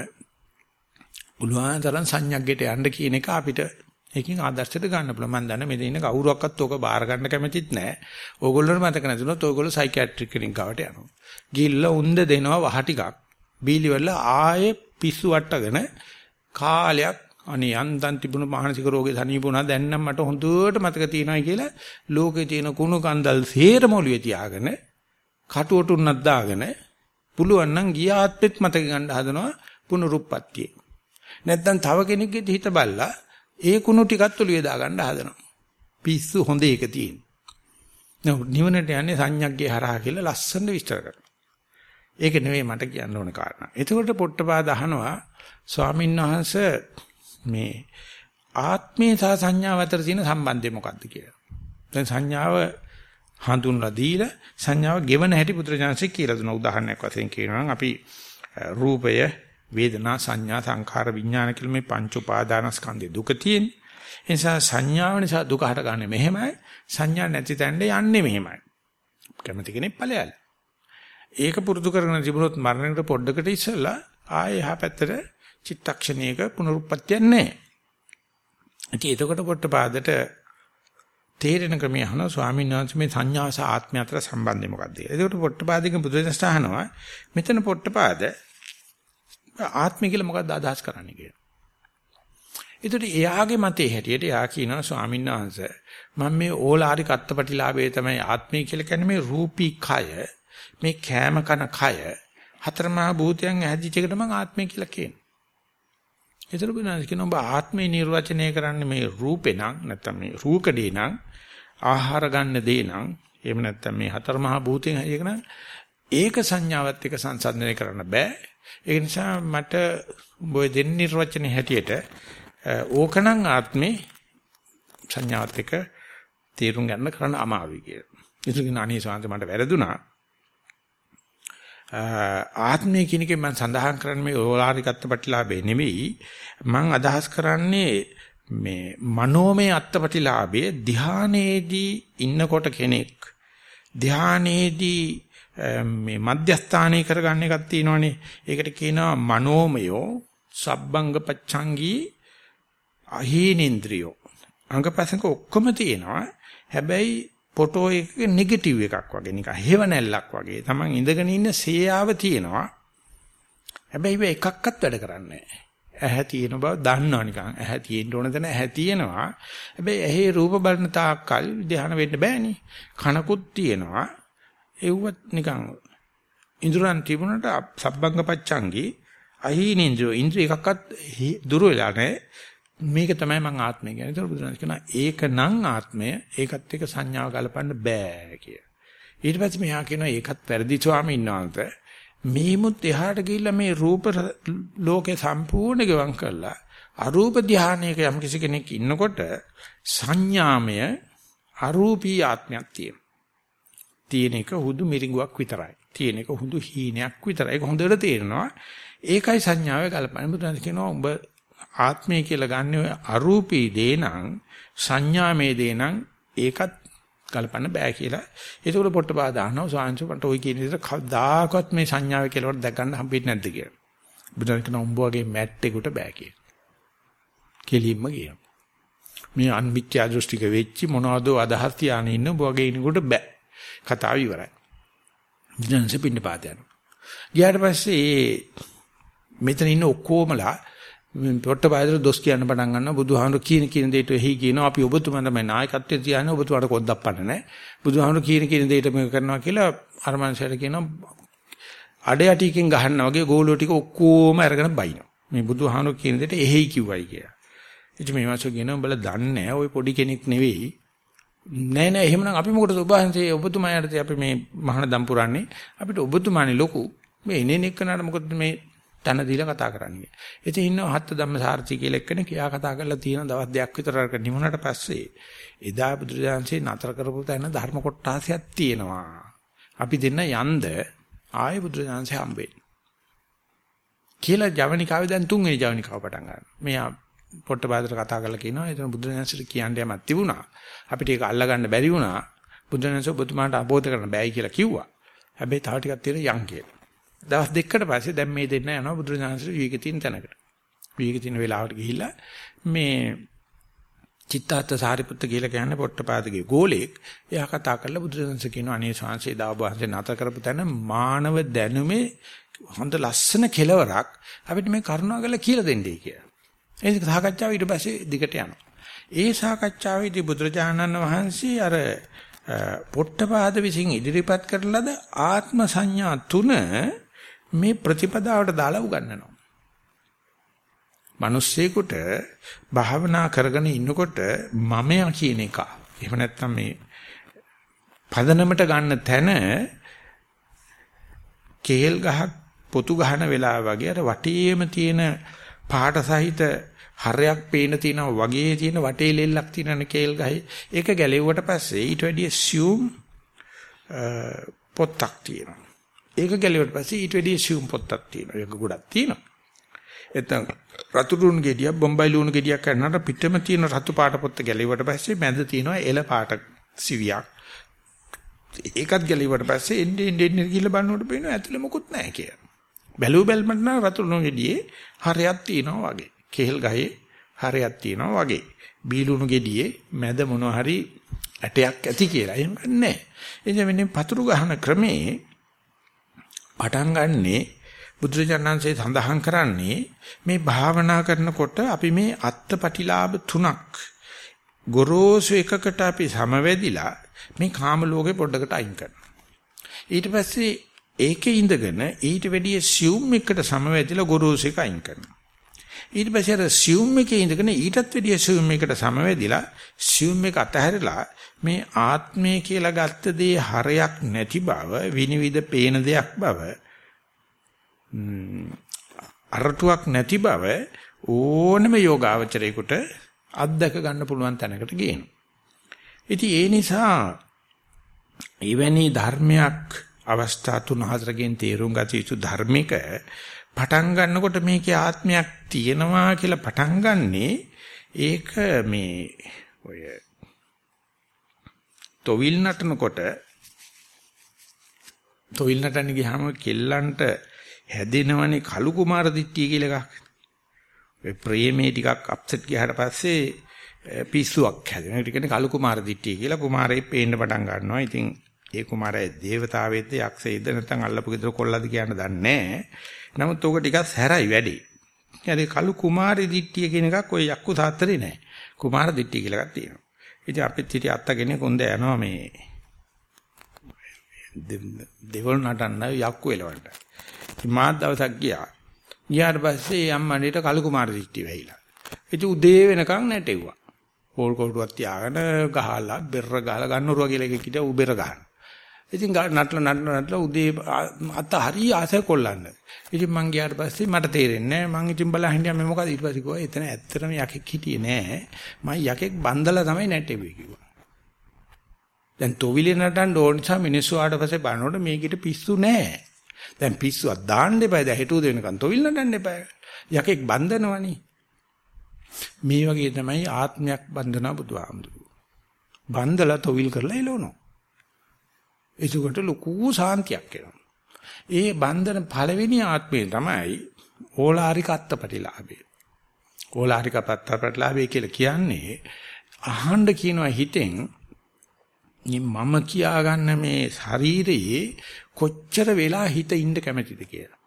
පුළුවන් තරම් සංඥාග්ගයට යන්න කියන එක අපිට ඒකෙන් ආදර්ශයට ගන්න පුළුවන්. මම දන්නේ මෙතන ඉන්න කවුරුවක්වත් ඕක බාර ගන්න කැමතිත් නැහැ. ඕගොල්ලෝට මතක නැතුනොත් ඕගොල්ලෝ සයිකියාට්‍රික් කෙනෙක් ගාවට යනවා. ගිහිල්ලා උන්ද දෙනවා වහ ටිකක්. බීලි වල ආයේ පිස්සු වට්ටගෙන කාලයක් අනේ යන්තම් තිබුණු මානසික රෝගේ සනීපුණා දැන් නම් මට හොඳට මතක තියෙනවා කියලා ලෝකේ තියෙන කුණු කන්දල් සේරම ඔළුවේ තියාගෙන කටුවට උන්නක් දාගෙන පුළුවන් නම් ගිය ආත්මෙත් මතක ගන්න හදනවා පුනරුත්පත්තිය. නැත්නම් තව කෙනෙක්ගේ හිත බල්ලා ඒ කුණු ටිකත් ඔළුවේ දා ගන්න හදනවා. පිස්සු හොඳ එක තියෙන. නිවනට යන්නේ සංඥාග්ගේ හරහා කියලා ලස්සන විස්තර කරනවා. ඒක නෙවෙයි මට කියන්න ඕන කාරණා. එතකොට පොට්ටපාද අහනවා ස්වාමීන් වහන්සේ මේ ආත්මේ සහ සංඥාව අතර තියෙන සම්බන්ධය මොකක්ද කියලා. දැන් සංඥාව හඳුන්ලා දීලා සංඥාව ගෙවන හැටි පුත්‍රජානසික කියලා දුන උදාහරණයක් වශයෙන් කියනවා අපි රූපය වේදනා සංඥා සංඛාර විඥාන කියලා මේ පංච උපාදානස්කන්ධේ දුක තියෙන්නේ. ඒ නිසා සංඥාව නිසා දුක හටගන්නේ මෙහෙමයි සංඥා නැති තැනට යන්නේ මෙහෙමයි. කැමති කෙනෙක් ඵලයල්. ඒක පුරුදු කරගෙන තිබුණොත් මරණයට පොඩ්ඩකට ඉස්සෙල්ලා ආයේ එහා පැත්තට චිත්තක්ෂණයක පුනරුත්පත්තියක් නැහැ. ඉතින් එතකොට පොට්ටපාදට තේරෙන ක්‍රමය අහනවා ස්වාමීන් වහන්සේ මේ සංඥා සහ ආත්මය අතර සම්බන්ධය මොකක්ද කියලා. එතකොට පොට්ටපාදික බුදුදහම අහනවා මෙතන පොට්ටපාද ආත්මය කියලා මොකක්ද අදහස් කරන්නේ කියලා. එතකොට එයාගේ මතේ හැටියට එයා කියනවා ස්වාමීන් වහන්සේ මම මේ ඕලාරික අත්පටිලාභයේ තමයි ආත්මය කියලා කියන්නේ මේ රූපී කය මේ කෑම කන කය හතරමහා භූතයන් ඇහැදිච්ච එකට මම ආත්මය කියලා කියනවා. ඒතර බුදුනාස් කියන ඔබ ආත්මේ නිර්වචනය කරන්නේ මේ රූපේ නම් නැත්නම් මේ රූකඩේ නම් ආහාර ගන්න දේ නම් එහෙම නැත්නම් මේ හතර මහා භූතෙන් ඒක නම් ඒක සංඥාවත් එක්ක සංසන්දනය කරන්න බෑ ඒ නිසා මට ඔය දෙන්න නිර්වචනයේ හැටියට ඕකනම් ආත්මේ සංඥාවත් එක්ක තේරුම් ගන්න කරන්න අමාරුයි කියලා. ඉතින් අනේ සාන්ත මට වැරදුනා. ආත්මය කියන එකෙන් මම සඳහන් කරන්නේ මේ ඕලාරිකත්ව ප්‍රතිලාභේ නෙවෙයි මම අදහස් කරන්නේ මේ මනෝමය අත්පටිලාභයේ ධානයේදී ඉන්නකොට කෙනෙක් ධානයේදී මේ මධ්‍යස්ථානයේ කරගන්න එකක් තියෙනවනේ. ඒකට කියනවා මනෝමයෝ සබ්බංග පච්ඡංගී අහීනේන්ද්‍රියෝ. අංගපසංග ඔක්කොම තියෙනවා. හැබැයි ෆොටෝ එකක නෙගටිව් එකක් වගේ නිකන් හේවණැල්ලක් වගේ. Taman ඉඳගෙන ඉන්න සේයාව තියෙනවා. හැබැයි ඒක එකක්වත් වැඩ කරන්නේ නැහැ. ඇහැ තියෙන බව දන්නවා නිකන්. ඇහැ තියෙන්න ඕන තැන ඇහැ තියෙනවා. හැබැයි ඇහි රූප බලන තාක්කල් ධ්‍යාන වෙන්න බෑනේ. කනකුත් තියෙනවා. එව්වත් නිකන් ඉන්ද්‍රයන් තිබුණට සබ්බංග පච්චංගි අහීනින්ද්‍රෝ ඉන්ද්‍රිය එකක්වත් දුර වෙලා නැහැ. මේක තමයි මං ආත්මය කියන්නේ. ඒක බුදුරජාණන් කියනවා ඒක නම් ආත්මය ඒකත් එක්ක සංඥාව ගලපන්න බෑ කිය. ඊට පස්සේ මෙහා කියනවා ඒකත් වැරදි ස්වාමීන් වහන්සේ. මේමුත් එහාට ගිහිල්ලා මේ රූප ලෝකේ සම්පූර්ණ ගෙවම් කරලා අරූප ධානයක යම් කිසි කෙනෙක් ඉන්නකොට සංඥාමය අරූපී ආත්මයක් තියෙනවා. තියෙන එක හුදු මිරිඟුවක් විතරයි. තියෙන එක හුදු හීනයක් විතරයි. ඒක හොඳට තේරෙනවා. ඒකයි සංඥාවේ ගලපන්නේ. බුදුන් කියනවා උඹ ආත්මය කියලා ගන්න ඔය අරූපී දේ නම් සංඥාමේ දේ නම් ඒකත් ගලපන්න බෑ කියලා. ඒකවල පොට්ටපා දානවා සාංශ මට ওই කියන විදිහට කවදාකවත් මේ සංඥාවේ කියලා වට දැක් ගන්න හම්බෙන්නේ නැද්ද කියලා. බුදුන් කියන උඹ වගේ මැට්ටෙකුට බෑ කියලා. කෙලින්ම කියනවා. මේ අන්මිත්‍යා දෘෂ්ටික වෙච්චි මොනවද අදහස් තියාගෙන ඉන්න උඹ වගේ ඉන්නකොට බෑ. කතාව ඉවරයි. බුදුන්සේ පින්න පාත යනවා. ගියාට පස්සේ මෙතන ඉන්න ඔක්කොමලා පොට්ටපායතර දොස් කියන්න පටන් ගන්නවා. බුදුහාමුදුරු කියන කියන දෙයට එහි කියනවා. අපි ඔබතුමා තමයි නායකත්වයේ තියන්නේ ඔබතුමාට කොද්දක් පන්න නැහැ. බුදුහාමුදුරු කියන කියන දෙයට මේක කරනවා කියලා අර මනුස්සයාට කියනවා. අඩ යටිකින් ගහනවා වගේ ගෝලෝ ටික ඔක්කොම අරගෙන බයිනවා. මේ බුදුහාමුදුරු කියන දෙයට එහි කිව්වයි කියලා. ඉතින් මේ මාසෝ කියන උඹලා දන්නේ නැහැ. ඔය පොඩි කෙනෙක් නෙවෙයි. නෑ නෑ එහෙමනම් අපි මොකටද ඔබ වහන්සේ ඔබතුමාට අපි මේ මහාන දම් පුරන්නේ අපිට ඔබතුමානේ ලොකු මේ එනේ නෙක්කනට මොකද මේ තන දීලා කතා කරන්නේ. ඉතින් ඉන්නවා හත් ධම්ම සාර්ථි කියලා එක්කෙනෙක් කියා කතා කරලා තියෙන දවස් දෙකක් විතර අරක නිමුණට පස්සේ එදා බුදුරජාන්සේ නතර කරපු තැන ධර්ම කොටාසයක් තියෙනවා. අපි දෙන්න යන්ද ආයේ බුදුරජාන්සේ හම්බෙන්නේ. කියලා ජවනිකාවේ දැන් තුන්වෙනි ජවනිකාව පටන් ගන්නවා. මෙයා පොට්ටපාදට කතා කරලා කියනවා එතන බුදුරජාන්සේට කියන්න යමක් තිබුණා. අපිට ඒක අල්ලගන්න බැරි වුණා. බුදුරජාන්සේ ඔබතුමාට අබෝධ කරන්න බෑයි කියලා කිව්වා. හැබැයි තව ටිකක් තියෙන යන් කියලා. දවස් දෙකකට පස්සේ දැන් මේ දෙන්න යනවා බුදුරජාණන්සේ විවේක තියෙන තැනකට. විවේක තියෙන වෙලාවට ගිහිල්ලා මේ චිත්තාත් සාරිපුත්ත කියලා කියන්නේ පොට්ටපාදගේ ගෝලෙක්. එයා කතා කරලා බුදුරජාණන්සේ කියනවා අනේ ශාන්සේ දාවහන්සේ නැත කරපු තැන මානව දැනුමේ හොඳ ලස්සන කෙලවරක් අපිට මේ කරුණාකරලා කියලා දෙන්නයි කියලා. ඒක සාකච්ඡාව ඊට පස්සේ දිගට යනවා. ඒ සාකච්ඡාවේදී බුදුරජාණන් වහන්සේ අර පොට්ටපාද විසින් ඉදිරිපත් කරලද ආත්ම සංඥා තුන මේ ප්‍රතිපදාවට දාලා උගන්වනවා. මිනිස්සෙකුට භාවනා කරගෙන ඉන්නකොට මමයා කියන එක. එහෙම නැත්නම් මේ පදනමට ගන්න තැන කේල් ගහක් පොතු ගහන වෙලාව වගේ අර වටේම තියෙන පාට සහිත හරයක් පේන තියෙනවා වගේ තියෙන වටේ ලෙල්ලක් තියෙනනේ කේල් ගහේ ඒක ගැලෙව්වට පස්සේ ඊට වැඩිය සියුම් පොත්තක් තියෙනවා ඒක ගැලෙවට පස්සේ ඊට වැඩි සියුම් පොත්තක් තියෙනවා. ඒක ගොඩක් තියෙනවා. එතන රතු ලුණු ගෙඩියක් බොම්බයි ලුණු ගෙඩියක් කරනකොට පිටම තියෙන රතු පාට පොත්ත ගැලෙවට පස්සේ මැද තියෙනවා එල පාට සිවියක්. ඒකත් ගැලෙවට පස්සේ එන්නේ එන්නේ කියලා බලනකොට පේනවා ඇතුලේ මොකුත් නැහැ කියලා. බැලුව බැලමට නම් රතු ලුණු ගෙඩියේ හරයක් තියෙනවා වගේ. කෙහෙල් ගහේ හරයක් තියෙනවා වගේ. බීලුණු ගෙඩියේ මැද මොනවා හරි ඇටයක් ඇති කියලා. එහෙම නැහැ. එනිසා මෙන්න පතුරු ගහන ක්‍රමේ පටන් ගන්නේ බුදුරජාණන්සේ සඳහන් කරන්නේ මේ භාවනා කරනකොට අපි මේ අත්පටිලාභ තුනක් ගොරෝසු එකකට අපි සමවැදිලා මේ කාම ලෝකේ පොඩ්ඩකට අයින් කරනවා. ඊට පස්සේ ඒකේ ඉඳගෙන ඊට වැඩිය සියුම් එකට සමවැදිලා ගොරෝසු එක අයින් කරනවා. ඊට පස්සේ අර සියුම් එකේ ඉඳගෙන ඊටත් වැඩිය සියුම් එකට සමවැදිලා සියුම් එක අතහැරලා මේ ආත්මය කියලා ගත්ත දේ හරයක් නැති බව විනිවිද පේන දෙයක් බව අරටුවක් නැති බව ඕනම යෝගාවචරයකට අත්දක ගන්න පුළුවන් තැනකට ගේනවා. ඉතින් ඒ නිසා එවැනි ධර්මයක් අවස්ථා තුන හතරකින් තේරුම් ගත යුතු ධර්මික පටන් ගන්නකොට මේකේ ආත්මයක් තියෙනවා කියලා පටන් ගන්නේ ඒක මේ ඔය තොවිල් නටනකොට තොවිල් නටන්න ගියාම කෙල්ලන්ට හැදෙනවනේ කලු කුමාර දිට්ටිය කියලා එකක්. ඒ ප්‍රේමේ ටිකක් අප්සෙට් ගියාට පස්සේ පිස්සුවක් හැදෙනවා. ඒකට කියන්නේ කලු කුමාර දිට්ටිය කියලා කුමාරයෙක් පේන්න පටන් ගන්නවා. ඉතින් ඒ කුමාරයා දේවතාවෙක්ද යක්ෂයෙක්ද නැත්නම් අල්ලපු ගෙදර කොල්ලද කියන්න දන්නේ නැහැ. නමුත් ඕක ටිකක් සැරයි වැඩි. يعني කලු කුමාරි දිට්ටිය කියන එකක් ඔය යක්කු සාත්‍රේ නැහැ. කුමාර දිට්ටිය කියලා එකක් තියෙනවා. ඉතින් අපිත් හිටිය අත්තගෙන කොන්ද යනවා මේ දෙවල් නටන්න යක්කු එලවන්න. ඉතින් මාත් දවසක් ගියා. ගියාට පස්සේ අම්මණේට කලු කුමාර දිට්ටිය වෙයිලා. ඉතින් උදේ වෙනකන් නැටෙව්වා. පෝල් කොටුවක් තියාගෙන ගහලා බෙර ගහලා ගන්නරුවා කියලා එකෙක් හිටියා ඌ බෙර ගහන. ඉතින් නටලා නටලා නටලා උදේ අත හරි ආසය කොල්ලන්න. ඉතින් මං ගියාට පස්සේ මට තේරෙන්නේ නැහැ. මං ඉතින් බලලා හිටියා මේ මොකද ඊට පස්සේ කිව්වා එතන ඇත්තටම යකෙක් හිටියේ නෑ. මම යකෙක් බන්දලා තමයි නැටෙන්නේ කිව්වා. දැන් තොවිලේ නටන්න ඕන නිසා මිනිස්සු ආවට පස්සේ බලනකොට මේකිට පිස්සු නෑ. දැන් පිස්සුවක් දාන්න එපා. දැන් හෙටුව දෙනකන් තොවිල් නටන්න එපා. යකෙක් බන්දනවනේ. මේ වගේ තමයි ආත්මයක් බන්ධනා බුදුහාමුදුරුවෝ. බන්දලා තොවිල් කරලා එළවනවා. එතකොට ලොකු සාන්තියක් එනවා. ඒ බන්ධන පළවෙනි ආත්මය තමයි ඕලාරික අත්පටිලාභය. ඕලාරික අත්පටිලාභය කියලා කියන්නේ අහන්න කියනවා හිතෙන් මම කියාගන්න මේ ශරීරයේ කොච්චර වෙලා හිත ඉන්න කැමතිද කියලා.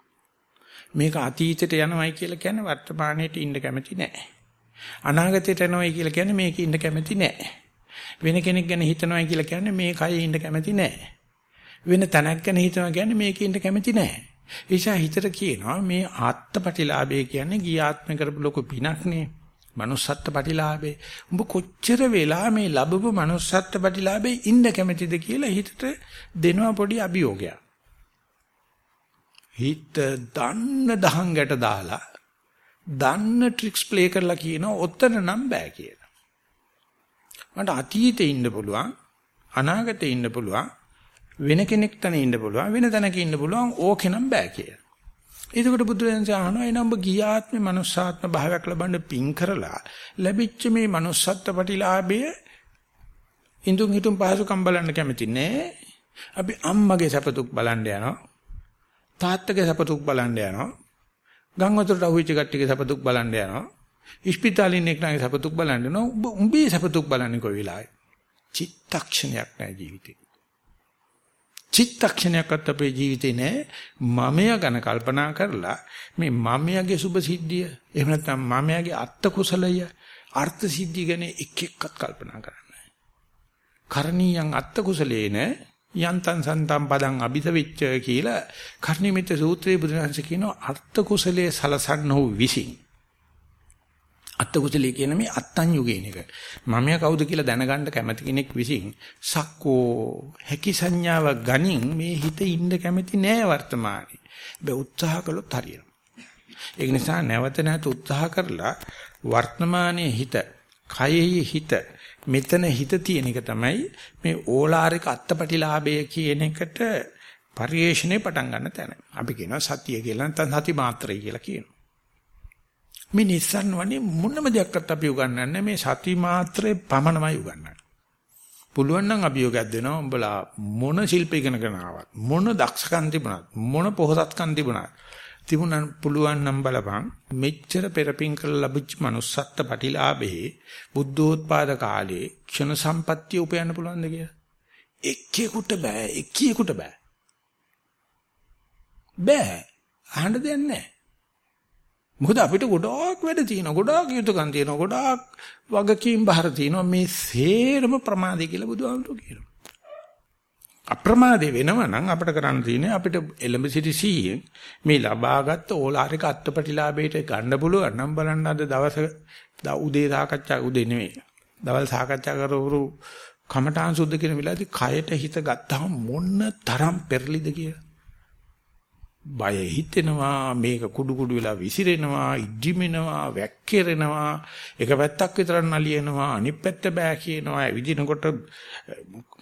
මේක අතීතයට යනවයි කියලා කියන්නේ වර්තමානයේට ඉන්න කැමති නැහැ. අනාගතයට යනවයි කියලා කියන්නේ මේක ඉන්න කැමති නැහැ. වෙන කෙනෙක් ගැන හිතනවයි කියලා කියන්නේ මේ කයේ ඉන්න කැමති නැහැ. වෙන තැනක් ගැන හිතනවා කියන්නේ මේකෙන්ද කැමති නැහැ. ඒසා හිතට කියනවා මේ ආත්මපටිලාභය කියන්නේ ගිය ආත්ම කරපු ලොකු පිනක්නේ. manussත්ත්ව ප්‍රතිලාභේ. උඹ කොච්චර වෙලා මේ ලැබපු manussත්ත්ව ප්‍රතිලාභේ ඉන්න කැමතිද කියලා හිතට දෙනවා පොඩි අභියෝගයක්. හිත දන්න දහංගට දාලා දන්න ට්‍රික්ස් ප්ලේ කරලා කියනවා ඔතන නම් බෑ කියලා. මට අතීතේ ඉන්න පුළුවන් අනාගතේ ඉන්න පුළුවන් වෙන කෙනෙක් තන ඉන්න පුළුවන් වෙන තැනක ඉන්න පුළුවන් ඕකේ නම් බෑ කියලා. එතකොට බුදුරජාණන් අහනවා එනම් ඔබ ගියාත්මේ manussාත්ම භාවයක් ලබන්න පින් කරලා ලැබිච්ච මේ manussත්ත්ව ප්‍රතිලාභය ඉඳුන් හිටුන් පහසුකම් බලන්න කැමති නෑ. අපි අම්මගේ සපතුක් බලන්න යනවා. තාත්තගේ සපතුක් බලන්න යනවා. ගම් වතුරට අහුවෙච්ච කට්ටියගේ සපතුක් බලන්න යනවා. ඉස්පිතාලේ ඉන්න එක්කගේ සපතුක් බලන්න යනවා. උඹ උඹේ සපතුක් බලන්නේ කොයි වෙලාවේ? චිත්තක්ෂණයක් නැහැ ජීවිතේ. චිත්තක්ෂණයක්වත් අපේ ජීවිතේ නැහැ. මමය ගැන කල්පනා කරලා මේ මමයාගේ සුභ සිද්ධිය එහෙම නැත්නම් මමයාගේ අත්ත කුසලය අර්ථ සිද්ධිය ගැන එක එක්කත් කල්පනා කරන්නේ. කරණීයන් අත්ත කුසලේන යන්තං සන්තම් පදං අபிසවිච්ච කියලා කර්ණිමිත සූත්‍රයේ බුදුරජාණන් කියනවා අර්ථ කුසලයේ සලසන්න වූ විසින් අත්ත කුසලයේ කියන මේ අත්තඤ්ඤු කියන එක මමයා කවුද කියලා දැනගන්න කැමති කෙනෙක් විසින් සක්කෝ හැකි සංඥාව ගනින් මේ හිත ඉන්න කැමති නෑ වර්තමානයේ බෑ උත්සාහ කළොත් හරියනවා ඒක නිසා නැවත නැවත උත්සාහ කරලා වර්තමානයේ හිත කයෙහි හිත මෙතන හිත තියෙන එක තමයි මේ ඕලාරික අත්පටිලාභය කියන එකට පරිේශණය පටන් ගන්න තැන. අපි කියනවා සතිය කියලා නැත්නම් සති මාත්‍රය කියලා කියනවා. මේ නිස්සන් වනේ මොනම දෙයක්වත් අපි උගන්වන්නේ මේ සති මාත්‍රේ පමණමයි උගන්වන්නේ. පුළුවන් නම් අභියෝගයක් දෙනවා. උඹලා මොන ශිල්ප ඉගෙනගෙන ආවත් මොන දක්ෂකම් තිබුණත් මොන පොහසත්කම් තිබුණත් තිබුණන් පුළුවන් නම් බලපන් මෙච්චර පෙරපින් කළ ලැබිච්ච manussත්ත්ව ප්‍රතිලාභේ බුද්ධෝත්පාද කාලේ ක්ෂණ සම්පත්තිය උපයන්න පුළුවන්ද කියලා? එක්කෙකුට බෑ එක්කියෙකුට බෑ. බෑ. අහන්න දෙයක් නැහැ මොකද අපිට ගොඩාක් වැඩ තියෙනවා ගොඩාක් යුතුයකම් තියෙනවා ගොඩාක් වගකීම් බහර තියෙනවා. මේ සේරම ප්‍රමාදේ කියලා බුදුහාමුදුරුවෝ කියනවා. අප්‍රමාදේ වෙනවා නම් අපිට කරන්න තියෙන්නේ අපිට එලඹ සිටි සීයෙන් මේ ලබාගත් ඕලාරික අත්පටිලාභයට ගන්න පුළුවන් නම් බලන්න අද දවස උදේ සාකච්ඡා උදේ නෙමෙයි දවල් සාකච්ඡා කරවරු කමඨාන් සුද්ධ කියන වෙලාවේදී කයට හිත ගත්තාම මොන්න තරම් පෙරලිද කියලා. බය හිතෙනවා මේක කුඩු කුඩු වෙලා විසිරෙනවා ඉද්දිමෙනවා වැක්කිරෙනවා එක පැත්තක් විතර නලියනවා අනිත් පැත්ත බෑ කියනවා ඇවිදිනකොට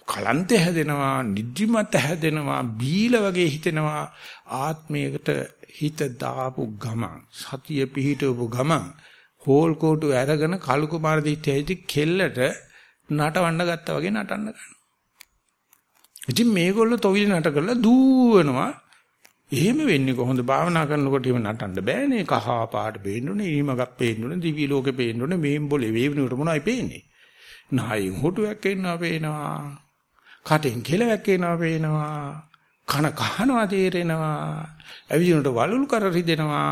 කලන්තේ හැදෙනවා නිදිමත හැදෙනවා බීල වගේ හිතෙනවා ආත්මයකට හිත දාපු ගමන් සතිය පිහිටවපු ගමන් හෝල් කෝටු අරගෙන කලු කුමාර දිත්තේදී කෙල්ලට නටවන්න ගත්තා වගේ නටන්න ගන්නවා. ඉතින් මේගොල්ලෝ තොවිලි නට කරලා දූවනවා එහෙම වෙන්නේ කොහොමද? භාවනා කරනකොට එහෙම නටන්න බෑනේ. කහ පාට පේන්නුනේ ඊමගක් පේන්නුනේ දිවි ලෝකේ පේන්නුනේ මේන් બોලේ වේවිනුට මොනවයි පේන්නේ? නහයින් හොටුවක් එන්නවා පේනවා. කටෙන් කෙලවක් එනවා පේනවා. කන කහනවා තේරෙනවා. ඇවිදිනකොට වලුල් කර රිදෙනවා.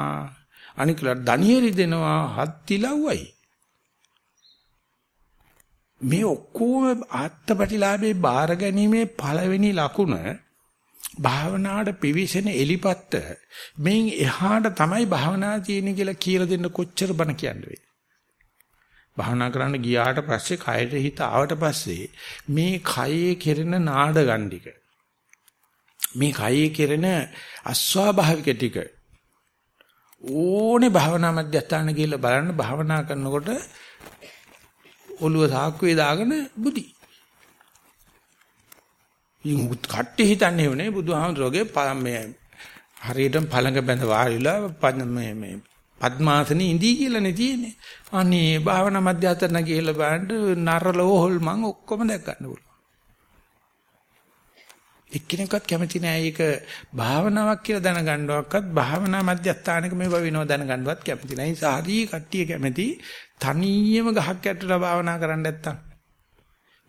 අනිකලට දණිය රිදෙනවා. හත්තිලව්වයි මේ ඔක්කොම ආත්මපටිලාභේ බාර ගැනීමේ පළවෙනි ලකුණ භාවනාවට පිවිසෙන එලිපත්ත මෙන් එහාට තමයි භාවනා තියෙන්නේ කියලා කියලා දෙන්න කොච්චර බණ කියන්නේ. භාවනා කරන්න ගියාට පස්සේ කයට හිත ආවට පස්සේ මේ කයේ කෙරෙන නාඩගම් ටික මේ කයේ කෙරෙන අස්වාභාවික ටික ඕනේ භාවනා මධ්‍යස්ථාන කියලා බලන්න භාවනා කරනකොට ඔළුව සාක්කුවේ දාගෙන බුදි ඉතින් කට්ටි හිතන්නේ උනේ බුදුහාමුදුරගේ මේ හරියටම පළඟ බැඳ වාරිලා මේ මේ පద్මාසනේ ඉඳී කියලානේ තියෙන්නේ. අනේ භාවනා මධ්‍යස්ථාන කියලා බලන්න නරලෝ හොල්මන් ඔක්කොම දැක් ගන්න පුළුවන්. එක්කෙනෙක්වත් කැමති නෑ ඒක භාවනාවක් කියලා දැනගන්නවක්වත් භාවනා මධ්‍යස්ථානක මේව වෙනව දැනගන්නවත් කැමති නෑ. ඒ සාදී කට්ටිය කැමති තනියම ගහක් යටට භාවනා කරන්න නැත්තම්.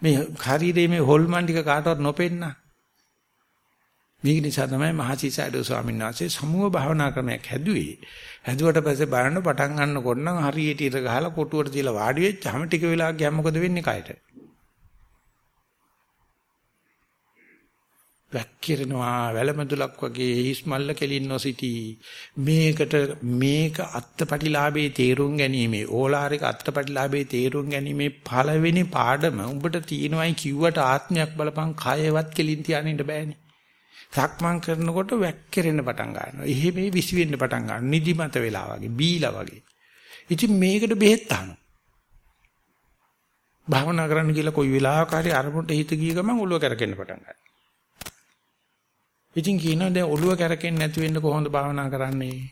මේ ශරීරයේ මේ හොල්මන් ටික කාටවත් නොපෙන්න. මේක නිසා තමයි මහසිසඩෝ ස්වාමීන් වහන්සේ සමුහ භාවනා ක්‍රමයක් හැදුවේ. හැදුවට පස්සේ බලන්න පටන් ගන්නකොට නම් හරියට ඉර ගහලා කොටුවට තියලා වාඩි වෙච්චාම ටික වෙලා ගියාම මොකද වෙන්නේ කයට? වැක්කිරෙනවා වැලමදුලක් වගේ හිස්මල්ල කෙලින් නොසිටි. මේකට මේක අත්පටිලාභේ තේරුම් ගැනීමේ ඕලාරික අත්පටිලාභේ තේරුම් ගැනීමේ පළවෙනි පාඩම උඹට තියෙනවයි කිව්වට ආත්මයක් බලපං කයවත් කෙලින් තියාගෙන බෑනේ. සක්මන් කරනකොට වැක්කිරෙන්න පටන් ගන්නවා. එහෙ මේ විසි වෙන්න පටන් ගන්නවා. නිදිමත වෙලා වගේ බීලා වගේ. ඉතින් මේකට බෙහෙත් අහනවා. භාවනා කරන්න කියලා කොයි වෙලාවක හරි අරමුණට හිත ගිය ගමන් ඔළුව කරකෙන්න පටන් ගන්නවා. ඉතින් කියනවා දැන් ඔළුව කැරකෙන්නේ නැති වෙන්න කොහොමද භාවනා කරන්නේ?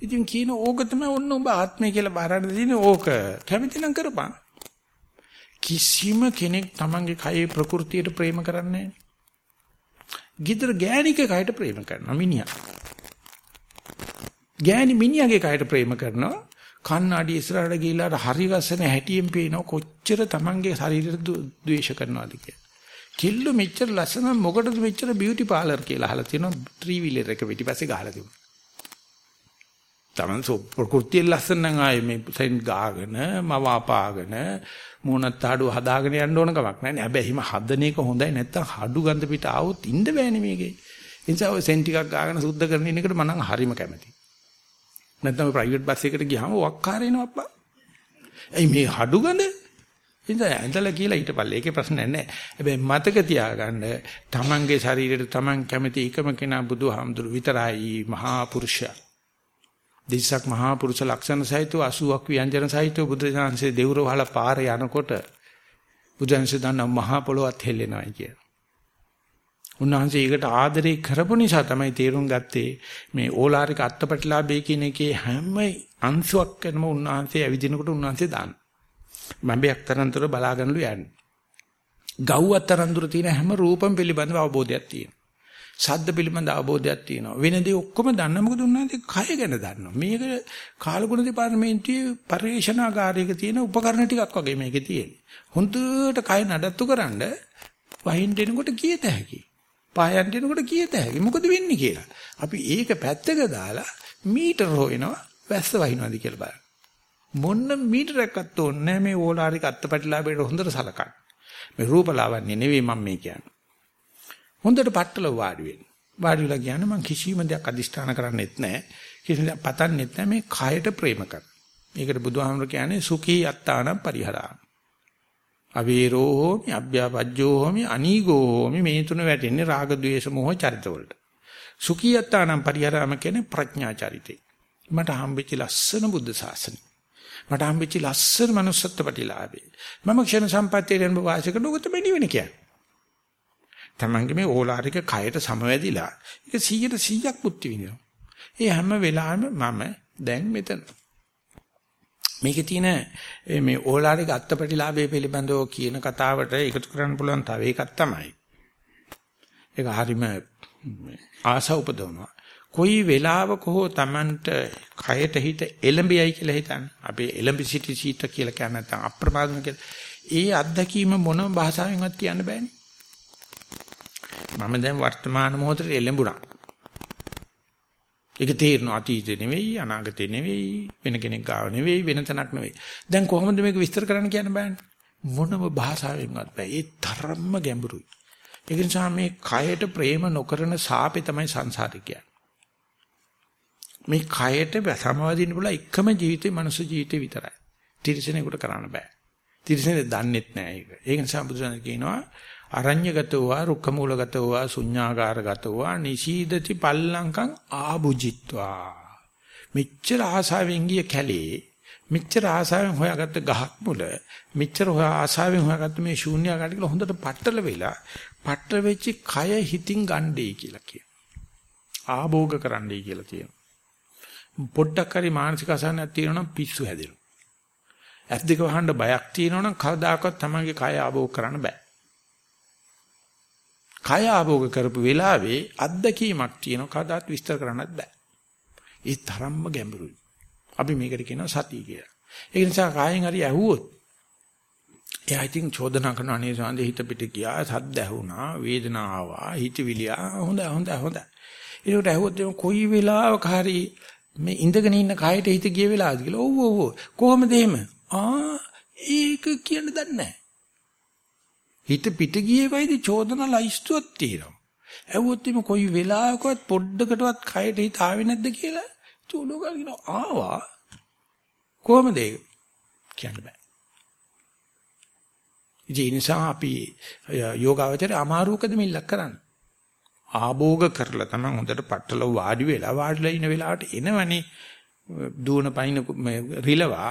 ඉතින් කියන ඕක තමයි ඔන්න ඔබ ආත්මය කියලා බාරන්න දෙන්නේ ඕක. කැමති නම් කරපන්. කිසිම කෙනෙක් Tamange කයේ ප්‍රകൃතියට ප්‍රේම කරන්නේ නැහැ. ගිදර ගෑණික කයට ප්‍රේම කරනවා මිනිහා. ගෑණි මිනිහාගේ කයට ප්‍රේම කරනවා. කන්නඩි ඉස්සරහට ගිහිල්ලා හරි ගස්සන හැටියෙන් පේනවා කොච්චර Tamange ශරීරයට ද්වේෂ කරනවාද කියලා. කිල්ල මෙච්චර ලස්සන මොකටද මෙච්චර බියුටි පාලර් කියලා අහලා තියෙනවා ත්‍රී වීලර් එක පිටිපස්සේ ගහලා තිබුණා. Taman so ප්‍රകൃතිය ලස්සන නම් ආයේ මේ සෙන් ගාගෙන මව අපාගෙන මූණත් ආඩු හදාගෙන යන්න ඕන කමක් නැහැ. හැබැයි හිම හදන එක හොඳයි නැත්තම් හඩු ගඳ පිට ආවොත් ඉන්න බෑනේ මේකේ. ඒ නිසා ඔය සෙන් ටිකක් ගාගෙන සුද්ධ කරන එකට මම නම් හරිම කැමතියි. නැත්නම් ප්‍රයිවට් බස් එකකට ගියාම වක්කාර එනවා අප්පා. එයි මේ හඩු ගඳ ඉතින් ඇඳලා කියලා ඊටපල්ල ඒකේ ප්‍රශ්නයක් නැහැ. හැබැයි මතක තියාගන්න තමන්ගේ ශරීරයට තමන් කැමති එකම කෙනා බුදුහාමුදුරු විතරයි මහා පුරුෂයා. දිසක් මහා පුරුෂ ලක්ෂණ සහිතව 80ක් ව්‍යංජන සහිතව බුදුසසුනේ දෙවුර වහලා පාර යනකොට බුදුන්සේ දන්න මහා පොළොවත් හෙල්ලෙනවා කිය. උන්වහන්සේ ඒකට ආදරේ කරපු නිසා තමයි තේරුම් ගත්තේ මේ ඕලාරික අත්පටිලාභය කියන එකේ හැම අංශුවක් කරනම උන්වහන්සේ ඇවිදිනකොට උන්වහන්සේ දානවා. මඹයක් තරන්තර බලාගෙනලු යන්නේ. ගව්වක් තරන්තර තියෙන හැම රූපම් පිළිබඳව අවබෝධයක් තියෙනවා. ශබ්ද පිළිබඳ අවබෝධයක් තියෙනවා. වෙනදී ඔක්කොම දන්න මොකද උන්වහන්සේ කය ගැන දන්නවා. මේක කාලගුණ දෙපාර්තමේන්තුවේ පරිශනාගාරයක තියෙන උපකරණ ටිකක් වගේ මේකේ තියෙන්නේ. හොඳට කය නඩත්තු කරන්න වහින් දෙනකොට කීයත හැකි. පායන් දෙනකොට කීයත හැකි. මොකද වෙන්නේ කියලා. අපි ඒක පැත්තක දාලා මීටර හොයනවා වැස්ස වහිනවාද කියලා බලන්න. මොන්න මීටරයක්වත් ඕනේ මේ ඕලාරික අත්පැටිලාභයට හොඳට සලකන්න. මේ රූපලාවන්‍ය නෙවෙයි මම මේ කියන්නේ. හොඳට පట్టල වාඩි වෙන්න. වාඩි වෙලා කියන්නේ මම කිසිම දෙයක් අදිෂ්ඨාන කරන්නෙත් නැහැ. කිසිම දෙයක් පතන්නෙත් නැහැ. මේ කයට ප්‍රේම කර. මේකට බුදුහාමර කියන්නේ සුඛී අත්තානම් පරිහරා. අවේරෝ හෝමි අභ්‍යාපජ්ජෝ හෝමි අනීගෝ හෝමි මේ තුන වැටෙන්නේ රාග ద్వේෂ මොහ චරිතවලට. සුඛී අත්තානම් පරිහරාම කියන්නේ ප්‍රඥා චරිතේ. මට හම්බෙච්ච ලස්සන බුද්ධ ශාසනය. මට හම්බෙච්ච ලස්සන manussත්ව ප්‍රතිලාභේ. මම ක්ෂණ සම්පත්තියේ යන වාසික නුගත මෙනි වෙන කියන්නේ. තමන්ගේ මේ ඕලාරික කයට සමවැදිලා ඒක 100ට 100ක් පුත්‍ති විඳිනවා. ඒ හැම වෙලාවෙම මම දැන් මෙතන. මේකේ තියෙන මේ ඕලාරික අත්පටිලාභයේ පිළිබඳව කියන කතාවට එකතු කරන්න පුළුවන් තව එකක් තමයි. ඒක හරීම ආස උපදවනවා. කොයි වෙලාවක හෝ Tamanට කයට හිත එළඹෙයි කියලා හිතන්න. අපි එළඹ සිටි සීත කියලා කියන නැත්නම් අප්‍රමාදම කියලා. ඒ අත්දැකීම මොන භාෂාවෙන්වත් කියන්න බෑනේ. මම දැන් වර්තමාන මොහොතේ එළඹුණා. ඒක තේරෙන අතීතේ නෙවෙයි අනාගතේ නෙවෙයි වෙන කෙනෙක් ගාව නෙවෙයි වෙන තැනක් නෙවෙයි. දැන් කොහොමද මේක විස්තර කරන්න කියන්න බෑනේ. මොනම භාෂාවෙන්වත් බෑ. ඒ තරම්ම ගැඹුරුයි. ඒ නිසා මේ කයට ප්‍රේම නොකරන සාපේ තමයි සංසාරේ කියන්නේ. මේ කයට සමවදින්න බලා එකම ජීවිතේ මනුස්ස ජීවිතේ විතරයි. තිරසනෙකුට කරන්න බෑ. තිරසනේ දන්නෙත් නෑ ඒක. ඒක නිසා බුදුසසුන කියනවා අරඤ්‍යගතෝවා රුක්කමූලගතෝවා ශුඤ්ඤාගාරගතෝවා නිශීදති පල්ලංකං ආභුජිත්වා. මෙච්චර ආසාවෙන් ගිය කැලේ මෙච්චර ආසාවෙන් හොයාගත්ත ගහක් මුල මෙච්චර හොයා ආසාවෙන් හොයාගත්ත මේ ශූන්‍යකාරය කියලා හොඳට පట్టල වෙලා පట్టර වෙච්ච කය හිතින් ගණ්ඩේ කියලා කියන ආභෝග කරන්නයි කියලා තියෙනවා පොඩ්ඩක් හරි මානසික අසහනයක් තියෙනවා නම් පිස්සු හැදෙනවා. ඇස් දෙක වහන්න බයක් තියෙනවා නම් කවදාකවත් තමන්ගේ කය ආභෝග කරන්න බෑ. කය ආභෝග කරපු වෙලාවේ අත්දැකීමක් තියෙනවා කවදාත් විස්තර කරන්නත් බෑ. ඒ තරම්ම ගැඹුරුයි. අපි මේකට කියනවා සතිය කියලා. ඒ නිසා කායෙන් හරි ඇහුවොත් එයා ඉතින් චෝදනා කරන අනේ සාන්දේ හිත පිට ගියා සද්ද ඇහුණා වේදනාව ආවා හිතවිලියා හොඳ හොඳ හොඳ ඒකට ඇහුවොත් කොයි වෙලාවක හරි මේ ඉඳගෙන ඉන්න කයට හිත ගිය වෙලාවද කියලා. ඔව් ඔව් ඔව්. කොහොමද එහෙම? ආ ඒක කියන්න දන්නේ නැහැ. හිත පිට ගියේ වයිද චෝදන ලයිස්තුවක් තියෙනවා. ඇහුවොත් එimhe කොයි වෙලාවකවත් පොඩ්ඩකටවත් කයට හිත ආවේ නැද්ද කියලා චූලෝකා කියන ආවා කොහමද ඒක කියන්න බෑ. ඒ නිසා අපි යෝගාවචරය අමාරුකද මිල්ලක් කරන්නේ. ආභෝග කරලා තමයි හොඳට පట్టල වාඩි වෙලා වාඩිලා ඉන වෙලාවට එනවනේ දුවන පයින් රිලවා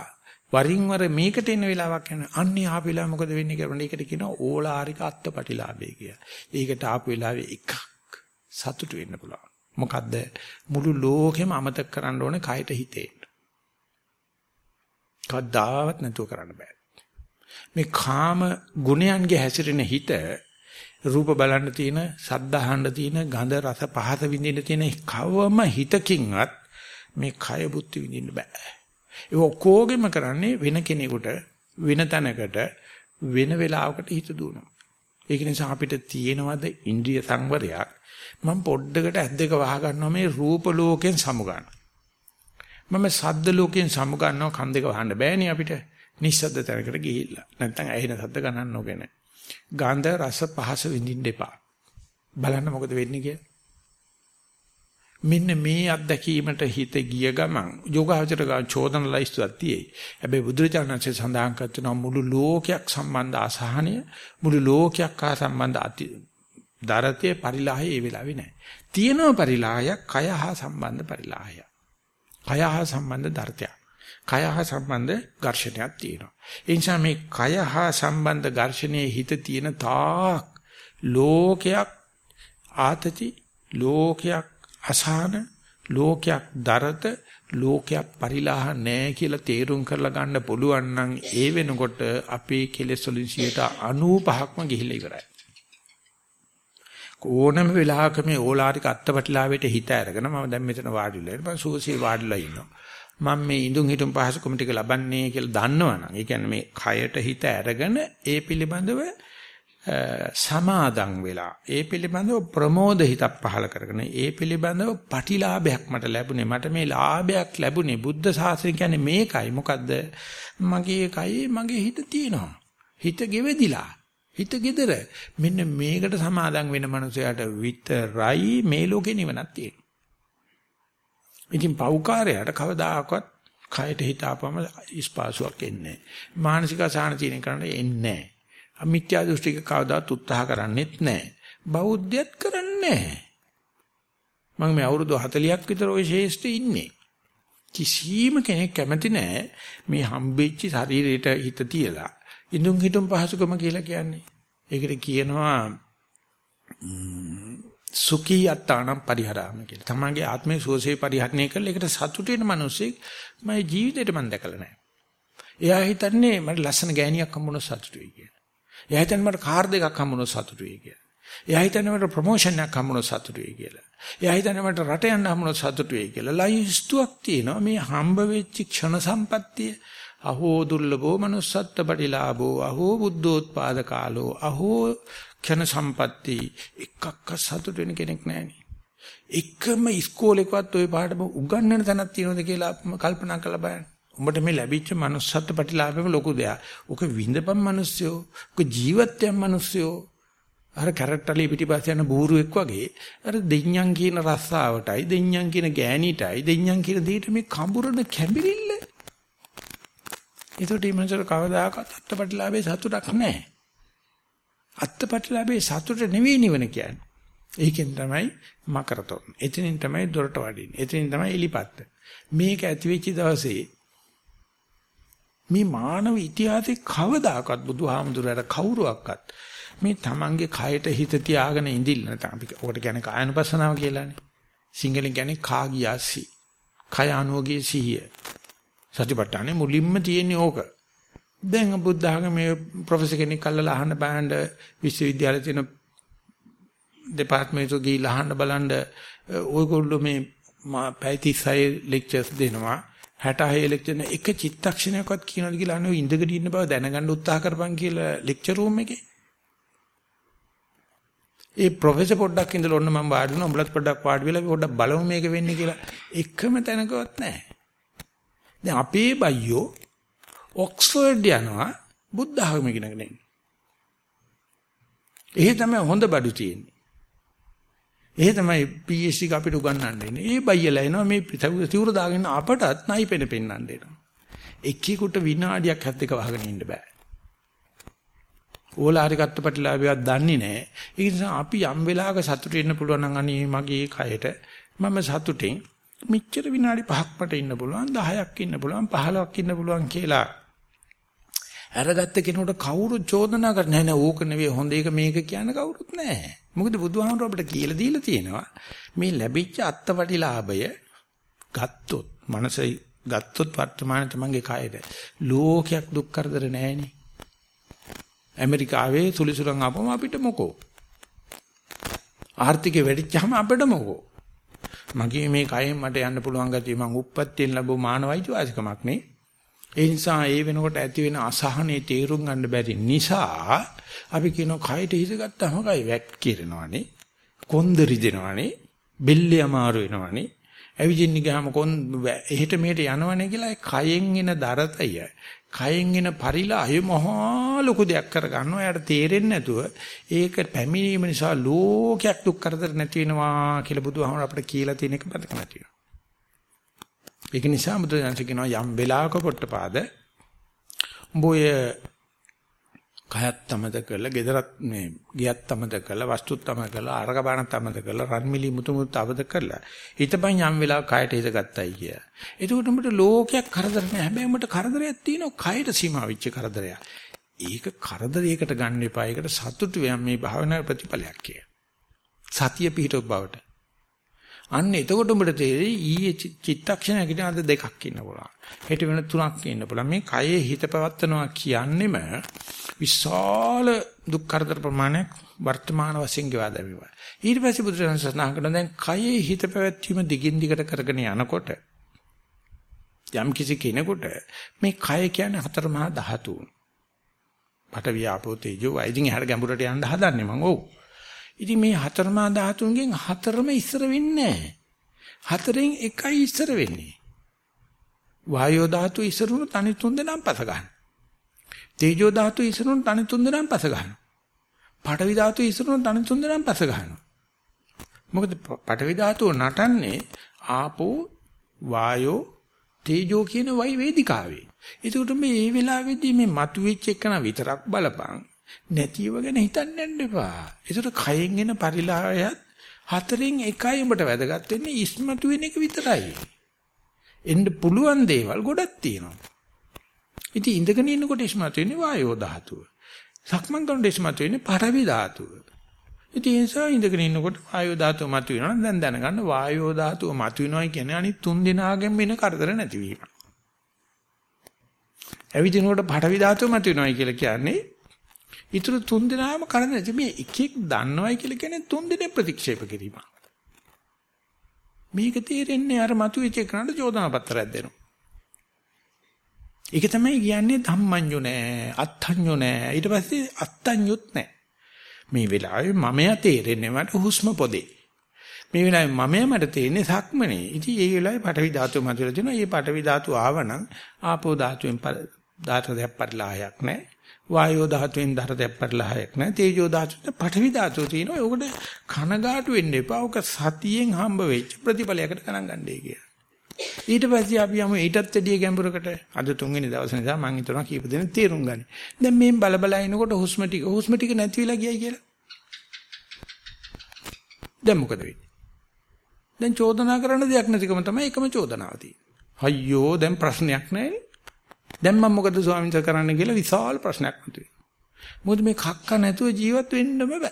වරින් වර මේකට එන වෙලාවක් යන අන්නේ ආපු වෙලාව මොකද වෙන්නේ කියලා ඒකට කියනවා ඕලාරික අත්පටිලාභය කියලා. ඒකට ආපු වෙලාවේ එකක් සතුටු වෙන්න පුළුවන්. මොකද්ද මුළු ලෝකෙම අමතක කරන්න ඕනේ කයට හිතේ. කවදාවත් නැතුව කරන්න බෑ. මේ කාම ගුණයන්ගේ හැසිරෙන හිත රූප බලන්න තියෙන, ශබ්ද අහන්න තියෙන, ගඳ රස පහස විඳින්න තියෙන කවම හිතකින්වත් මේ කය බුද්ධි විඳින්න බෑ. ඒ ඔක්කොගෙම කරන්නේ වෙන කෙනෙකුට, වෙන තැනකට, වෙන වෙලාවකට හිත දුවනවා. ඒක නිසා අපිට තියෙනවද ඉන්ද්‍රිය සංවරයක්? මම පොඩ්ඩකට ඇස් දෙක වහ ගන්නවා මේ රූප ලෝකෙන් සමුගන්න. මම සද්ද ලෝකෙන් සමුගන්නවා කන් දෙක වහන්න බෑනේ අපිට. නිස්සද්ද තැනකට ගිහිල්ලා. නැත්තම් ඇහෙන සද්ද ගණන් නොගෙන. ගන්ධ රස පහස විඳින්න එපා. බලන්න මොකද වෙන්නේ කියලා. මෙන්න මේ අත්දැකීමට හිත ගිය ගමන් යෝගාචර ගා චෝදන ලයිස්තුවක් තියෙයි. හැබැයි බුදුරජාණන්සේ සඳහන් කරන මුළු ලෝකයක් සම්බන්ධ අසහනය මුළු ලෝකයක් හා සම්බන්ධ අති දරතේ පරිලාහය ඒ වෙලාවේ නැහැ. තියෙනව පරිලාහයක් කය හා සම්බන්ධ පරිලාහය. කය හා සම්බන්ධ දර්ථයක්. කය හා සම්බන්ධ ඝර්ෂණයක් තියෙනවා. ඒ නිසා මේ කය හා සම්බන්ධ ඝර්ෂණයේ හිත තියෙන තාක් ලෝකයක් ආතති ලෝකයක් අසහන ලෝකයක් දරත ලෝකයක් පරිලාහ නැහැ කියලා තේරුම් කරලා ගන්න පුළුවන් නම් ඒ වෙනකොට අපේ කෙලෙස් වලින් 95ක්ම ගිහිල්ලා ඉවරයි. ඕනම වෙලාවක මේ ඕලාරික අත්පටිලාවේට හිත අරගෙන මම දැන් මෙතන වාඩිලා ඉන්නවා මම සුවසේ වාඩිලා ඉන්නවා මම මේ ඉඳුන් හිටුම් පහසුකම ටික ලබන්නේ කියලා දන්නවනම් ඒ කියන්නේ මේ කයට හිත අරගෙන ඒ පිළිබඳව සමාදන් වෙලා ඒ පිළිබඳව ප්‍රමෝද හිතක් පහල කරගෙන ඒ පිළිබඳව පටිලාභයක් මට ලැබුණේ මට මේ ලාභයක් ලැබුණේ බුද්ධ ශාසනය කියන්නේ මේකයි. මොකද්ද? මගේ කයේ මගේ හිත තියෙනවා. හිත ගෙවෙදිලා. හිත gedera මෙන්න මේකට සමාදන් වෙන මනුස්සයාට විතරයි මේ ලෝකේ නිවනක් තියෙන්නේ. ඉතින් පෞකාරයට කවදාකවත් කයට හිතාපම ස්පාසුවක් එන්නේ නැහැ මානසික අසහන තියෙන කරන්න එන්නේ නැහැ අමිත්‍යා දෘෂ්ටික කවදාත් උත්සාහ කරන්නේත් නැහැ. බෞද්ධයත් කරන්නේ නැහැ. මම මේ අවුරුදු 40ක් විතර ওই ශේෂ්ඨ ඉන්නේ. කිසිම කෙනෙක් කැමති නැහැ මේ හම්බෙච්ච ශරීරයට හිත තියලා ඉඳුන් හිටුම් පහසුකම කියලා කියන්නේ. ඒකට කියනවා සුඛී අත්තානම් පරිහරාම කියලා. තමන්ගේ ආත්මයේ සුවසේ පරිහරණය කරලා ඒකට සතුට වෙන මිනිස්සෙක් මම ජීවිතේට මම දැකලා නැහැ. එයා හිතන්නේ මට ලස්සන ගෑණියක් හම්බුනොත් සතුටුයි කියලා. එයා හිතන්නේ මට කාර් දෙකක් හම්බුනොත් සතුටු වෙයි කියලා. එයා හිතන්නේ මට ප්‍රොමෝෂන් එකක් හම්බුනොත් සතුටු වෙයි කියලා. එයා හිතන්නේ මට රට යන්න හම්බුනොත් සතුටු වෙයි කියලා. ලයිස්තුවක් තියෙනවා මේ හම්බ වෙච්ච ක්ෂණ සම්පත්තිය. අහෝ දුර්ලභෝ manussත්ත පටිලාභෝ අහෝ බුද්ධෝත්පාද කාලෝ අහෝ ක්ෂණ සම්පatti එකක්ක සතුටු වෙන කෙනෙක් නැහෙනි. එකම ඉස්කෝලේකවත් ওই පාඩම උගන්වන තැනක් තියෙනවද කියලා කල්පනා කරලා බලන්න. උඹට මේ ලැබිච්ච manussත් ප්‍රතිලාභෙම ලොකු දෙයක්. ඔක විඳපම් මිනිස්සයෝ, ඔක ජීවත්වයන් මිනිස්සයෝ. අර කැරට්ටලේ පිටිපස්ස යන බූරුවෙක් වගේ අර දෙඤ්ඤම් කියන රස්සාවටයි, දෙඤ්ඤම් කියන ගෑණිටයි, දෙඤ්ඤම් කියන දෙයට මේ කඹුරන කැඹිරිල්ල. ඒකට ඊමණසර කවදාකවත් අත්පටිලාභේ සතුටක් නැහැ. අත්පටිලාභේ සතුට නෙවෙයි නිවන කියන්නේ. ඒකෙන් තමයි මකරතොන්. එතනින් තමයි දොරට වඩින්නේ. එතනින් තමයි එලිපත්ත. මේක ඇති වෙච්ච දවසේ මේ මානව ඉතිහාසයේ කවදාකවත් බුදුහාමුදුරට කවුරුවක්වත් මේ තමන්ගේ කයට හිත තියාගෙන ඉඳින්න නැත්නම් අපි ඔකට කියන්නේ කායනුපස්සනාව කියලානේ. සිංහලෙන් කියන්නේ කාගියාසි. කය අනුවගේ සිහිය. සතිපට්ඨානේ මුලින්ම තියෙන්නේ ඕක. දැන් බුද්ධ ආගමේ ප්‍රොෆෙසර් කෙනෙක් අල්ලලා අහන්න බෑන්ඩ විශ්වවිද්‍යාලේ තියෙන දෙපාර්තමේන්තුව ගිහිල්ලා අහන්න බලන්න ඔයගොල්ලෝ මේ පැය 36 ලෙක්චර්ස් දෙනවා 66 ලෙක්චර් එක චිත්තක්ෂණයක්වත් කියනවාද කියලා අනේ ඉඳගෙන ඉන්න බව දැනගන්න උත්සාහ කරපන් කියලා ලෙක්චර් රූම් එකේ. ඒ ප්‍රොෆෙසර් පොඩ්ඩක් ඉඳලා ඔන්න මම වාඩි වුණා උඹලත් පොඩ්ඩක් වාඩි වෙලා පොඩ්ඩක් බලමු මේක වෙන්නේ කියලා එකම තැනකවත් නැහැ. දැන් අපේ බයියෝ ඔක්ස්ෆර්ඩ් යනවා බුද්ධ ආගම ඉගෙනගෙන ඉන්නේ. එහෙ තමයි හොඳ බඩු තියෙන්නේ. එහෙ තමයි PhD අපිට උගන්වන්න ඉන්නේ. ඒ බයියලා එනවා මේ තිවුර දාගෙන අපටත් නයිපෙන පෙන්වන්න එනවා. එක්කෙකුට විනාඩියක් හැත් එක වහගෙන ඉන්න බෑ. ඕලාරි කත්තපටිලාභයක් දන්නේ නැහැ. ඒ නිසා අපි යම් වෙලාවක සතුට වෙන්න පුළුවන් නම් අනේ මගේ කයට මම සතුටින් මෙච්චර විනාඩි 5ක් මට ඉන්න පුළුවන් 10ක් ඉන්න පුළුවන් 15ක් ඉන්න පුළුවන් කියලා අරගත්ත කෙනෙකුට කවුරු චෝදනා කර නැහැ නෑ ඕක නෙවෙයි හොඳ එක මේක කියන කවුරුත් නැහැ. මොකද බුදුහාමුදුර අපිට කියලා දීලා තියෙනවා මේ ලැබිච්ච අත්පටිලාභය ගත්තොත් මනසයි ගත්තොත් වර්තමාන තමන්ගේ කායයට ලෝකයක් දුක් කරදර නැහැනේ. ඇමරිකාවේ සුලිසුරන් ආපම අපිට මොකෝ? ආර්ථිකය වැඩිච්චාම අපිට මොකෝ? මගේ මේ කයෙන් මට යන්න පුළුවන් ගතිය මං උප්පත්තියෙන් ලැබුව මානවයිතිවාසිකමක් නේ. ඒ නිසා ඒ වෙනකොට ඇති වෙන අසහනේ තේරුම් ගන්න බැරි නිසා අපි කියනවා කයට හිත ගත්තාම කයි වැක් කිරනවනේ. කොන්ද රිදෙනවනේ. බෙල්ල අමාරු වෙනවනේ. ඇවිදින්න ගියාම කොන් එහෙට මෙහෙට යනවනේ කියලා කයෙන් එන දරතය කයෙන් එන පරිලාහය මහා ලොකු දෙයක් කරගන්නවා. එයාට තේරෙන්නේ නැතුව ඒක පැමිණීම නිසා ලෝකයක් දුක් කරදර නැති වෙනවා කියලා බුදුහාමර අපිට කියලා තියෙන එක බඳක නැති වෙනවා ඒක නිසා බුදුදහම කියනවා යම් වෙලාවක පොට්ටපාද උඹ ඔය කයත් තමද කරලා, gedarat මේ ගියත් තමද කරලා, වස්තුත් තමද කරලා, අරක බාන තමද කරලා, රන්මිලි මුතු මුතු තවද කරලා. හිතපන් යම් වෙලාවක කයට හිත ගත්තයි කිය. එතකොට උඹට ලෝකයක් කරදර නැහැ. හැබැයි උඹට කරදරයක් තියෙනවා කයට සීමා වෙච්ච කරදරයක්. ඒක කරදරයකට ගන්න එපා. ඒකට සතුටු වෙන මේ භාවනා ප්‍රතිඵලයක් කිය. සතිය පිහිටොක් බවට. අන්න එතකොට උඹට තේරෙයි ඊයේ චිත්තක්ෂණයකට අද දෙකක් ඉන්න පුළුවන්. හෙට වෙන තුනක් ඉන්න පුළුවන්. මේ කයේ හිත පවත්නවා කියන්නෙම විශාල දුක් කරදර ප්‍රමාණයක් වර්තමාන වශයෙන් ගෙවා දැමීමයි. ඊට පස්සේ බුදුරජාණන් සසඳහන් කරන දැන් කයේ හිත පැවැත්වීම දිගින් දිගට කරගෙන යනකොට යම් කිසි කෙනෙකුට මේ කය කියන්නේ හතර මහා ධාතුන්. පඨවි ආපෝ තේජෝ වයිදින් එහාට ගැඹුරට යන්න හදන්නේ මම. ඔව්. ඉතින් මේ හතරමා ධාතුන්ගෙන් හතරම ඉස්සර වෙන්නේ හතරෙන් එකයි ඉස්සර වෙන්නේ. වායෝ ධාතු ඉස්සරුණු තනි තුන් දෙනාම පස ගන්න. තේජෝ ධාතු ඉස්සරුණු තනි තුන් දෙනාම පස ගන්න. පඨවි ධාතු ඉස්සරුණු තනි තුන් දෙනාම පස ගන්නවා. මොකද පඨවි ධාතුව නටන්නේ ආපෝ වායෝ තේජෝ කියන වයි වේදිකාවේ. ඒකට මේ වෙලාවේදී මේ මතුවෙච්ච එකන විතරක් බලපං නැතිව ගැන හිතන්න යන්න එපා. ඒසට කයෙන් එන පරිලාහයත් හතරෙන් එකයි උඹට වැදගත් වෙන්නේ ඉස්මතු වෙන එක විතරයි. එන්න පුළුවන් දේවල් ගොඩක් තියෙනවා. ඉතින් ඉඳගෙන ඉන්නකොට ඉස්මතු වෙන්නේ වායෝ ධාතුව. සක්මන් කරනකොට ඉස්මතු වෙන්නේ පඨවි ධාතුව. ඉතින් ඒ නිසා ඉඳගෙන ඉන්නකොට වායෝ ධාතුව මතුවෙනවා දැන් දැනගන්න වායෝ ධාතුව මතුවෙනවා කියන්නේ අනිත් තුන් දෙනාගෙන් වෙන කරදර නැතිවීම. ඇවිදිනකොට පඨවි ධාතුව මතුවෙනවා කියලා කියන්නේ ඊටු තුන් දෙනාම කරන්නේ නැති මේ එකෙක් දන්නවයි කියලා කියන්නේ තුන් දෙනෙක් ප්‍රතික්ෂේප කිරීම. මේක තේරෙන්නේ අර මතුවෙච්ච එකනට චෝදනා පත්‍රයක් දෙනවා. ඒක තමයි කියන්නේ ධම්මඤ්ඤු නෑ අත්ඤ්ඤු නෑ ඊට පස්සේ අත්ඤ්ඤුත් නෑ. මේ වෙලාවේ මමයා තේරෙන්නේ මට හුස්ම පොදේ. මේ වෙලාවේ මමයා මට තේරෙන්නේ සක්මනේ. ඉතින් ඒ වෙලාවේ පටවි ධාතුව මතුවලා දෙනවා. මේ පටවි ධාතුව ආවනම් ආපෝ ධාතුවෙන් ධාතු දෙයක් පරිලාහයක් නෑ. වායෝ ධාතුවෙන් ධර දෙප්පරලහයක් නෑ තේජෝ ධාතුවෙන් පඨවි ධාතුව තියෙනවා ඒකට කනගාටු වෙන්න එපා ඔක සතියෙන් හම්බ වෙච්ච ප්‍රතිඵලයකට ගණන් ගන්නයි කියලා ඊට පස්සේ අපි යමු ඊටත් වැඩිය ගැඹුරකට අද තුන්වෙනි දවසේ නිසා මම හිතනවා කීප දෙනෙක් තේරුම් ගන්න. දැන් මේ බල බල ඉනකොට හුස්ම ටික හුස්ම ටික නැති වෙලා ගියයි කියලා. දැන් මොකද වෙන්නේ? දැන් චෝදනා කරන්න දෙයක් නැතිකම තමයි එකම චෝදනාව තියෙන්නේ. අයියෝ දැන් ප්‍රශ්නයක් නැහැ දැන් මම මොකද ස්වාමීන් වහන්සේ කරන්න කියලා විශාල ප්‍රශ්නයක් මතුවේ. මොකද මේ කක්ක නැතුව ජීවත් වෙන්නම බෑ.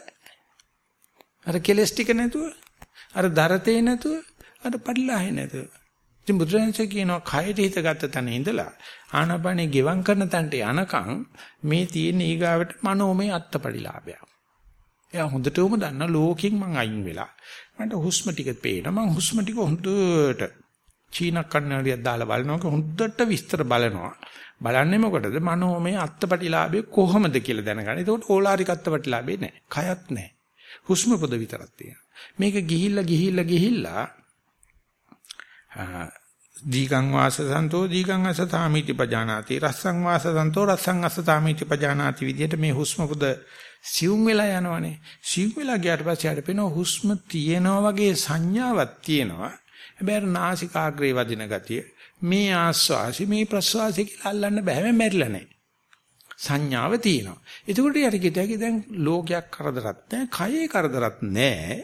අර කෙලස් ටික නැතුව, අර දරතේ නැතුව, අර පරිලාහේ නැතුව. ඉතින් බුදුරජාණන් කියනවා කයට හිත ගත්ත තැන ඉඳලා ආනාපානේ ගෙවම් කරන තැනට යනකම් මේ තියෙන ඊගාවට මනෝමය අත්පරිලාභය. එයා හොඳටම දන්න ලෝකෙන් මං අයින් වෙලා. මට හුස්ම ටික පේනවා. මං හුස්ම ටික හොඳට චීන කන්නඩියක් දාලා බලනකොට හොඳට විස්තර බලනවා. බලන්නේ මොකටද? මනෝමය අත්පටිලාභය කොහොමද කියලා දැනගන්න. ඒකට ඕලාරික අත්පටිලාභේ නැහැ. කයත් නැහැ. හුස්ම පොද විතරක් තියෙනවා. මේක ගිහිල්ලා ගිහිල්ලා ගිහිල්ලා දීගං වාස සන්තෝ දීගං අස තාමිති පජානාති රස්සං වාස සන්තෝ රස්සං අස තාමිති පජානාති විදිහට මේ හුස්ම පොද සිවුම් වෙලා යනවනේ. සිවුම් වෙලා ගියාට පස්සේ ආට පේනවා හුස්ම තියෙනවා වගේ සංඥාවක් තියෙනවා. හැබැයි නාසිකාග්‍රේ වදින ගතිය මේ ආස්වාසි මේ ප්‍රස්වාසි කියලා අල්ලන්න බෑ මැරිලා නැහැ. සංඥාව තියෙනවා. ඒකට යටිකිටයි දැන් ලෝකයක් කරදරත් නැහැ, කයේ කරදරත් නැහැ.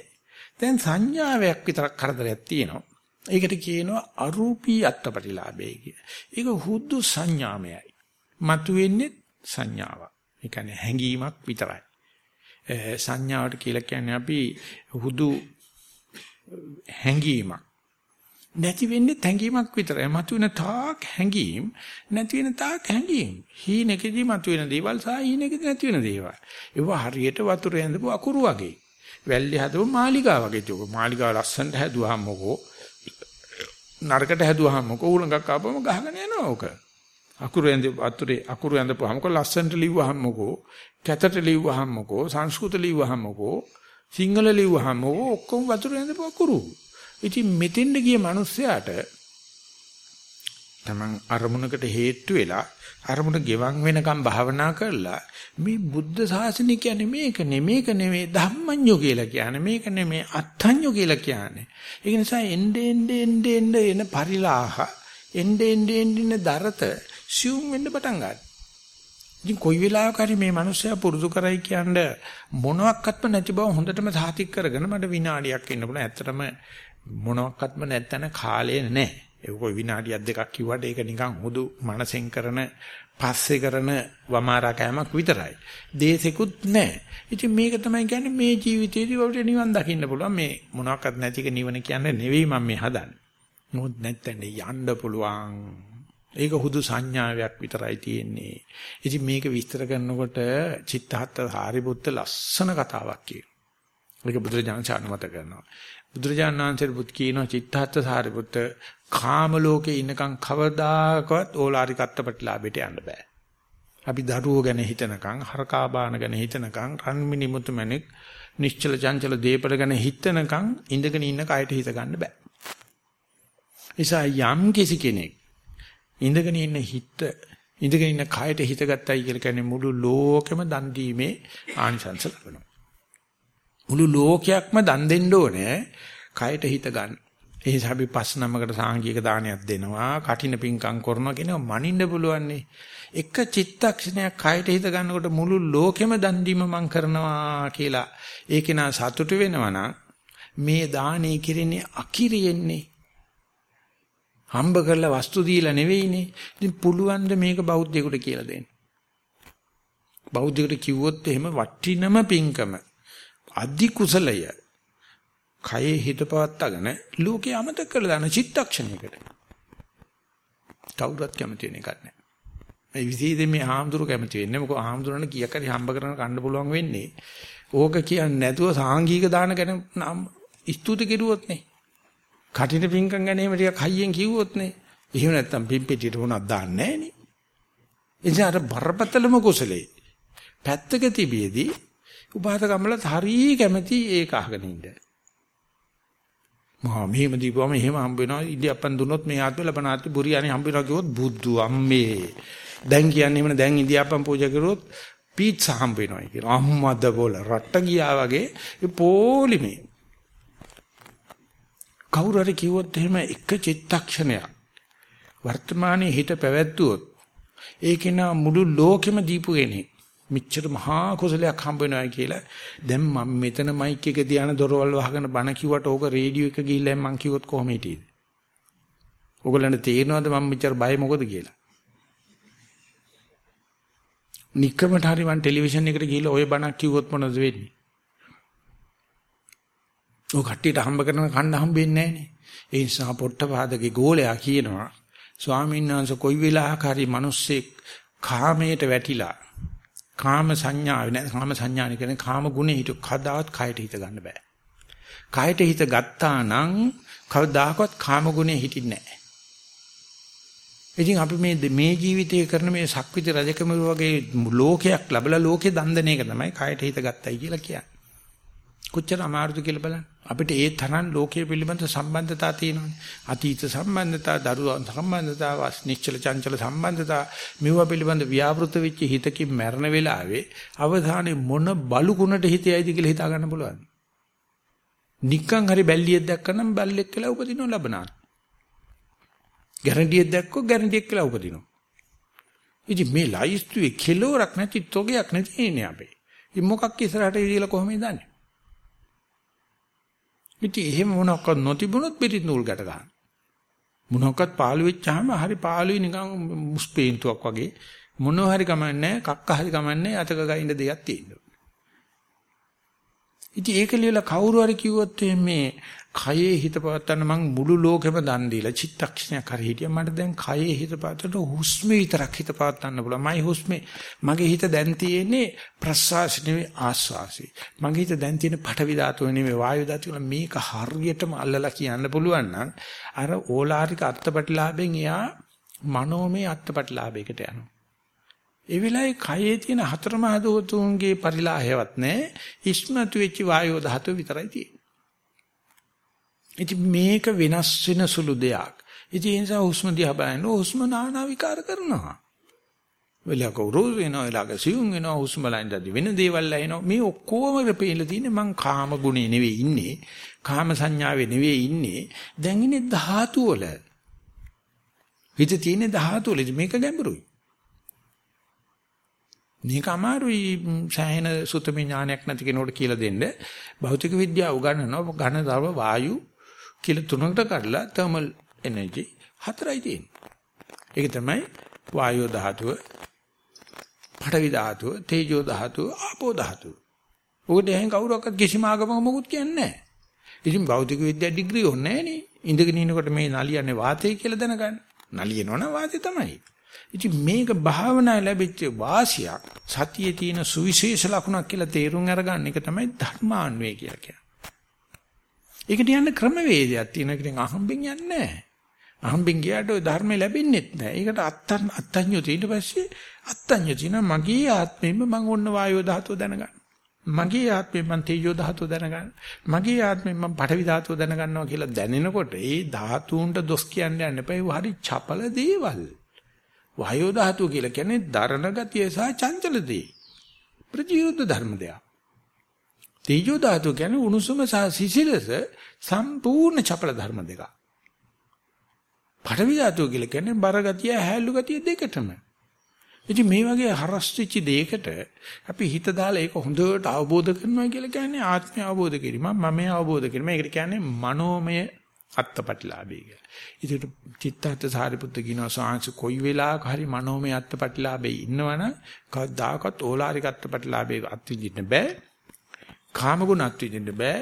දැන් සංඥාවක් විතරක් කරදරයක් තියෙනවා. ඒකට කියනවා අරූපී අත්පටිලාභය කිය. ඒක හුදු සංඥාමයයි. මතුවෙන්නේ සංඥාවක්. ඒ කියන්නේ හැඟීමක් විතරයි. සංඥාවට කියලා කියන්නේ අපි හුදු හැඟීමක්. නැති වෙන්නේ හැඟීමක් විතරයි. මතුවෙන තාක් හැඟීම් නැති වෙන තාක් හැඟීම්. හීනෙකදී මතුවෙන දේවල් සහ හීනෙකදී නැති වෙන දේවල්. ඒවා හරියට වතුර ඇඳපු අකුරු වගේ. වැල්ලි හදපු මාලිගා වගේ තියක. මාලිගාව ලස්සනට හැදුවාම මොකෝ නරකට හැදුවාම මොකෝ උලඟක් ආපම ගහගෙන යනවා ඕක. අකුරු ඇඳ වතුරේ අකුරු ඇඳපුවාම කො ලස්සනට ලිව්වහම මොකෝ කැතට ලිව්වහම මොකෝ සංස්කෘත ලිව්වහම මොකෝ සිංහල ලිව්වහම මොකෝ ඔක්කොම වතුර ඇඳපු අකුරු. ඉතින් මෙතෙන්ද ගිය මිනිස්සයාට තමන් අරමුණකට හේතු වෙලා අරමුණ ගෙවන් වෙනකම් භාවනා කරලා මේ බුද්ධ ශාසනය කියන්නේ මේක නෙමේක නෙමේ ධම්මඤ්ඤෝ කියලා කියන්නේ මේක නෙමේ අත්ඤ්ඤෝ කියලා කියන්නේ. ඒ නිසා එnde ende ende ende එන පරිලාහ එnde ende ende දරත සිවුම් වෙන්න පටන් ගන්නවා. ඉතින් කොයි වෙලාවක හරි මේ මිනිස්සයා පුරුදු කරයි කියන්නේ මොනවත්ක්වත්ම නැති බව හොඳටම සාතික් කරගෙන මට විනාඩියක් ඉන්න පුළුවන්. ඇත්තටම මොනවත්ක්වත්ම නැත්තන කාලය නැහැ ඒක කොයි විනාඩියක් දෙකක් කිව්වට ඒක නිකන් හුදු මනසෙන් කරන පස්සේ කරන වමාරා කෑමක් විතරයි. දේශෙකුත් නැහැ. ඉතින් මේක තමයි කියන්නේ මේ ජීවිතේදී වලට නිවන් දකින්න පුළුවන්. මේ මොනවාක්වත් නැතික නිවන කියන්නේ නෙවෙයි මම මේ හදන්නේ. මොහොත් නැත්තෙන් යන්න පුළුවන්. ඒක හුදු සංඥාවක් විතරයි තියෙන්නේ. ඉතින් මේක විස්තර කරනකොට චිත්තහත් හාරිපුත්ත ලස්සන කතාවක් කියනවා. ඒක බුදුරජාණන් ශානමත කරනවා. බුදුරජාණන් වහන්සේ පුත් කියනවා චිත්තහත් සාරිපුත්ත කාම ලෝකේ ඉන්නකම් කවදාකවත් ඕලාරිකත්ත ප්‍රතිලාභයට යන්න බෑ. අපි දරුවෝ ගැන හිතනකම්, හරකා බාන ගැන හිතනකම්, රන්මිනි මුතුමැණික්, නිශ්චල චංචල දීපල ගැන හිතනකම් ඉඳගෙන ඉන්න කයට හිත ගන්න බෑ. නිසා යම් කිසි කෙනෙක් ඉඳගෙන ඉන්න හිත ඉඳගෙන ඉන්න කයට හිත ගත්තයි කියලා කියන්නේ මුළු ලෝකෙම දන් දීමේ ආනිසංස ලබනවා. මුළු ලෝකයක්ම දන් දෙන්න ඕනේ කයට හිත ගන්න. ඒ නිසා අපි පස් නමකට සාංගික දානයක් දෙනවා, කටින පිංකම් කරනවා කියනවා මනින්න පුළුවන්නේ. එක චිත්තක්ෂණයක් කයට හිත ගන්නකොට මුළු ලෝකෙම දන් දීම මං කරනවා කියලා ඒකේ නා සතුටු වෙනවා නම් මේ දානේ කිරෙන්නේ අකිරියෙන්නේ. හම්බ කරලා වස්තු දීලා නෙවෙයිනේ. ඉතින් පුළුවන් ද මේක බෞද්ධයෙකුට කියලා දෙන්න. බෞද්ධයෙකුට කිව්වොත් එහෙම වටිනම පිංකම අධි කුසලය කයේ හිත පවත්වාගෙන ලෝකේ අමතක කරලා දාන චිත්තක්ෂණයකට. කවුරුත් කැමති වෙන එකක් නැහැ. මේ විශේෂයෙන් මේ ආම්දුරු කැමති වෙන්නේ මොකද ආම්දුරන කීයක් හරි හම්බ කරගෙන කන්න පුළුවන් වෙන්නේ. ඕක කියන්නේ නැතුව සාංගික දාන ගැන ස්තුති කෙරුවොත් නේ. කටින පිංකම් ගැන එහෙම ටිකක් හයියෙන් කිව්වොත් නේ. එහෙම නැත්තම් පිම්පෙටියට උනක් දාන්නේ නැහැ නේ. එනිසා අර බරපතලම කුසලේ පැත්තක තිබියදී උපාසකම්ලත් හරිය කැමති ඒක අහගෙන ඉන්න. මහා මෙහෙම දීපුවම එහෙම හම්බ වෙනවා. ඉන්දියාප්පන් දුන්නොත් මේ ආත්ම ලබන ආත්ම බුරියානි හම්බ වෙනවා කිව්වොත් බුද්ධු අම්මේ. දැන් කියන්නේ එහෙම දැන් ඉන්දියාප්පන් පූජා කරුවොත් පීට්සා හම්බ වෙනවා කියන අම්මද බෝල රට්ට ගියා වගේ ඒ පොලිමේ. කවුරු හරි කිව්වොත් එහෙම එක චිත්තක්ෂණයක්. වර්තමානයේ හිත පැවැත්වුවොත් ඒකේන මුළු ලෝකෙම දීපු කෙනෙක්. මෙච්චර මහා කුසලයක් හම්බ වෙනවා කියලා දැන් මම මෙතන මයික් එක තියාන දොරවල් වහගෙන බණ කිව්වට ඕක රේඩියෝ එක ගිහිල්ලා මං කිව්වොත් කොහොම හිටියේද? ඕගොල්ලන්ට තේරෙනවද මම මෙච්චර බය මොකද කියලා? නිකමට හරි මං ටෙලිවිෂන් එකට ගිහිල්ලා ওই බණක් කිව්වොත් මොනවද වෙන්නේ? ඔය කට්ටියට හම්බ කරන කන්න හම්බෙන්නේ නැහනේ. ඒ නිසා පොට්ටපාදගේ ගෝලයා කියනවා ස්වාමීන් වහන්සේ කොයි වෙලාවක හරි මිනිස්සෙක් කාමයට වැටිලා කාම සංඥාව නෑ කාම සංඥාන කියන්නේ කාම ගුණේ හිත කදාවත් කයට හිත ගන්න බෑ. කයට හිත ගත්තා නම් කවදාකවත් කාම ගුණේ හිටින්නේ නෑ. ඉතින් අපි මේ මේ ජීවිතයේ කරන මේ සක්විති රජකම වගේ ලෝකයක් ලැබලා ලෝකේ දන්දන එක තමයි කයට හිත ගත්තයි කියලා කියන්නේ. කොච්චර අමාරුද කියලා බලන්න. අපිට ඒ තරම් ලෝකයේ පිළිබඳ සම්බන්ධතා තියෙනවානේ. අතීත සම්බන්ධතා, දරුවන් සම්බන්ධතා, නිශ්චල චංචල සම්බන්ධතා මෙවුවා පිළිබඳ ව්‍යාපෘත වෙච්ච හිතකින් මැරෙන වෙලාවේ අවධානයේ මොන බලු කුණට හිතයිද කියලා හිතා ගන්න පුළුවන්. නිකන් හරි බැල්ලියක් දැක්කනම් බල්ලෙක් කියලා උපදිනව ලබනවා. ගැරන්ටියක් දැක්කොත් ගැරන්ටියක් කියලා උපදිනවා. ඉතින් මේ ලයිස්තුවේ කෙලවරක් නැති තොගයක් නැති ඉන්නේ අපේ. ඉතින් මොකක් ඉස්සරහට ඉවිදලා කොහොමද දන්නේ? ඉතින් එහෙම මොනක්වත් නොතිබුණොත් පිටින් නූල් ගැට ගන්න. මොනක්වත් පාළු වෙච්චාම හරි පාළුයි නිකන් මුස්පේන්තුවක් වගේ මොනව හරි කමන්නේ කක්ක හරි කමන්නේ අතක ගයින්න දෙයක් තියෙනවා. ඉතින් ඒක ලියලා කවුරු හරි කිව්වොත් මේ කයේ හිත පවත්තන්න මං මුළු ලෝකෙම දන් දීලා චිත්තක්ෂණයක් හරි හිටියා. මට දැන් කයේ හිත පවත්තන්න හුස්මේ විතරක් හිත පවත්තන්න පුළුවන්. මයි හුස්මේ මගේ හිත දැන් තියෙන්නේ ප්‍රස්වාස නෙවෙයි ආස්වාසි මගේ හිත දැන් තියෙන්නේ පඨවි ධාතුව නෙවෙයි වායු ධාතුව මේක හරියටම අල්ලලා කියන්න පුළුවන් නම් අර ඕලාරික අත්පටිලාභෙන් එයා මනෝමය අත්පටිලාභයකට යනවා. ඒ වෙලාවේ කයේ තියෙන හතර මහ ධාතුන්ගේ පරිලාහයවත් නැහැ. ඉස්මතු වෙච්ච වායෝ ධාතුව විතරයි තියෙන්නේ. ඉතින් මේක වෙනස් වෙන සුළු දෙයක්. ඉතින් ඒ නිසා හුස්ම දිහා බලන හුස්ම නානා විකාර කරනවා. වෙලක උරෝස වෙනවා වෙලක සියුම් වෙනවා හුස්ම බලනදී වෙන දේවල් ඇහෙනවා. මේ ඔක්කොම වෙපෙලා තියෙන්නේ මං කාම ගුණේ නෙවෙයි ඉන්නේ. කාම සංඥාවේ නෙවෙයි ඉන්නේ. දැන් ඉන්නේ ධාතු වල. හිත තියෙන ධාතු වල. මේක ගැඹුරුයි. මේක අමාරුයි සෑහෙන සුතමේ ඥානයක් නැති කෙනෙකුට කියලා දෙන්න. භෞතික විද්‍යාව උගන්වනවා. ඝන ද්‍රව වායු කියලා තුනකට කඩලා තර්මල් එනර්ජි හතරයි තියෙන්නේ. ඒක තමයි වායෝ ධාතුව, පඨවි ධාතුව, තේජෝ ධාතුව, ආපෝ ධාතුව. ඔකට එහෙන් කවුරක්වත් කිසිම ආගමක මොකුත් කියන්නේ නැහැ. ඉතින් භෞතික විද්‍යාව ඩිග්‍රී ඕනේ නැහැ නේ. ඉඳගෙන ඉනකොට මේ නලියන්නේ වාතය කියලා දැනගන්න. නලියනවනම් වාතය තමයි. ඉතින් මේක භාවනා ලැබිච්ච වාසියක් සතියේ තියෙන සුවිශේෂ ලක්ෂණක් කියලා තේරුම් අරගන්න එක තමයි ධර්මාන්වේ කියලා කියන්නේ. ඒකට යන්න ක්‍රමවේදයක් තියෙනවා. ඒකට අහම්බෙන් යන්නේ නැහැ. අහම්බෙන් ගියාට ওই ධර්මය ලැබෙන්නේ නැහැ. ඒකට අත්තන් අත්තඤ්ඤෝ ඊට පස්සේ අත්තඤ්ඤෝ කියන මගේ ආත්මෙම මම ඔන්න වායෝ ධාතුව දැනගන්න. මගේ ආත්මෙම මම තේජෝ ධාතුව දැනගන්න. මගේ ආත්මෙම මම පඨවි ධාතුව දැනගන්නවා කියලා දැනෙනකොට ඒ ධාතුන්ට දොස් කියන්න යන්න එපා. ඒ හරි චපල දේවල්. වායෝ ධාතුව කියලා කියන්නේ දරණ ගතිය සහ චංචල දේ. ප්‍රතිවිරුද්ධ ධර්ම දෙයක්. තේජෝ ධාතුව කියන්නේ උණුසුම සහ සිසිලස සම්පූර්ණ චපල ධර්ම දෙකක්. පඨවි ධාතුව කියලා කියන්නේ බර ගතිය හැලු ගතිය දෙකටම. ඉතින් මේ වගේ හරස්ටිච්ච දෙයකට අපි හිත දාලා ඒක හොඳට අවබෝධ කරනවා කියලා කියන්නේ ආත්මය අවබෝධ කිරීම මම අවබෝධ කිරීම. ඒකට කියන්නේ මනෝමය අත්පටිලාභය කියලා. ඉතින් චිත්තත් සාරිපුත්ත කියනවා සාංශ කොයි වෙලාවක හරි මනෝමය අත්පටිලාභේ ඉන්නවනම් කවදාකවත් ඕලාරික අත්පටිලාභේ අත්විඳින්න බෑ. කාමගුණ අත්විඳින්න බෑ.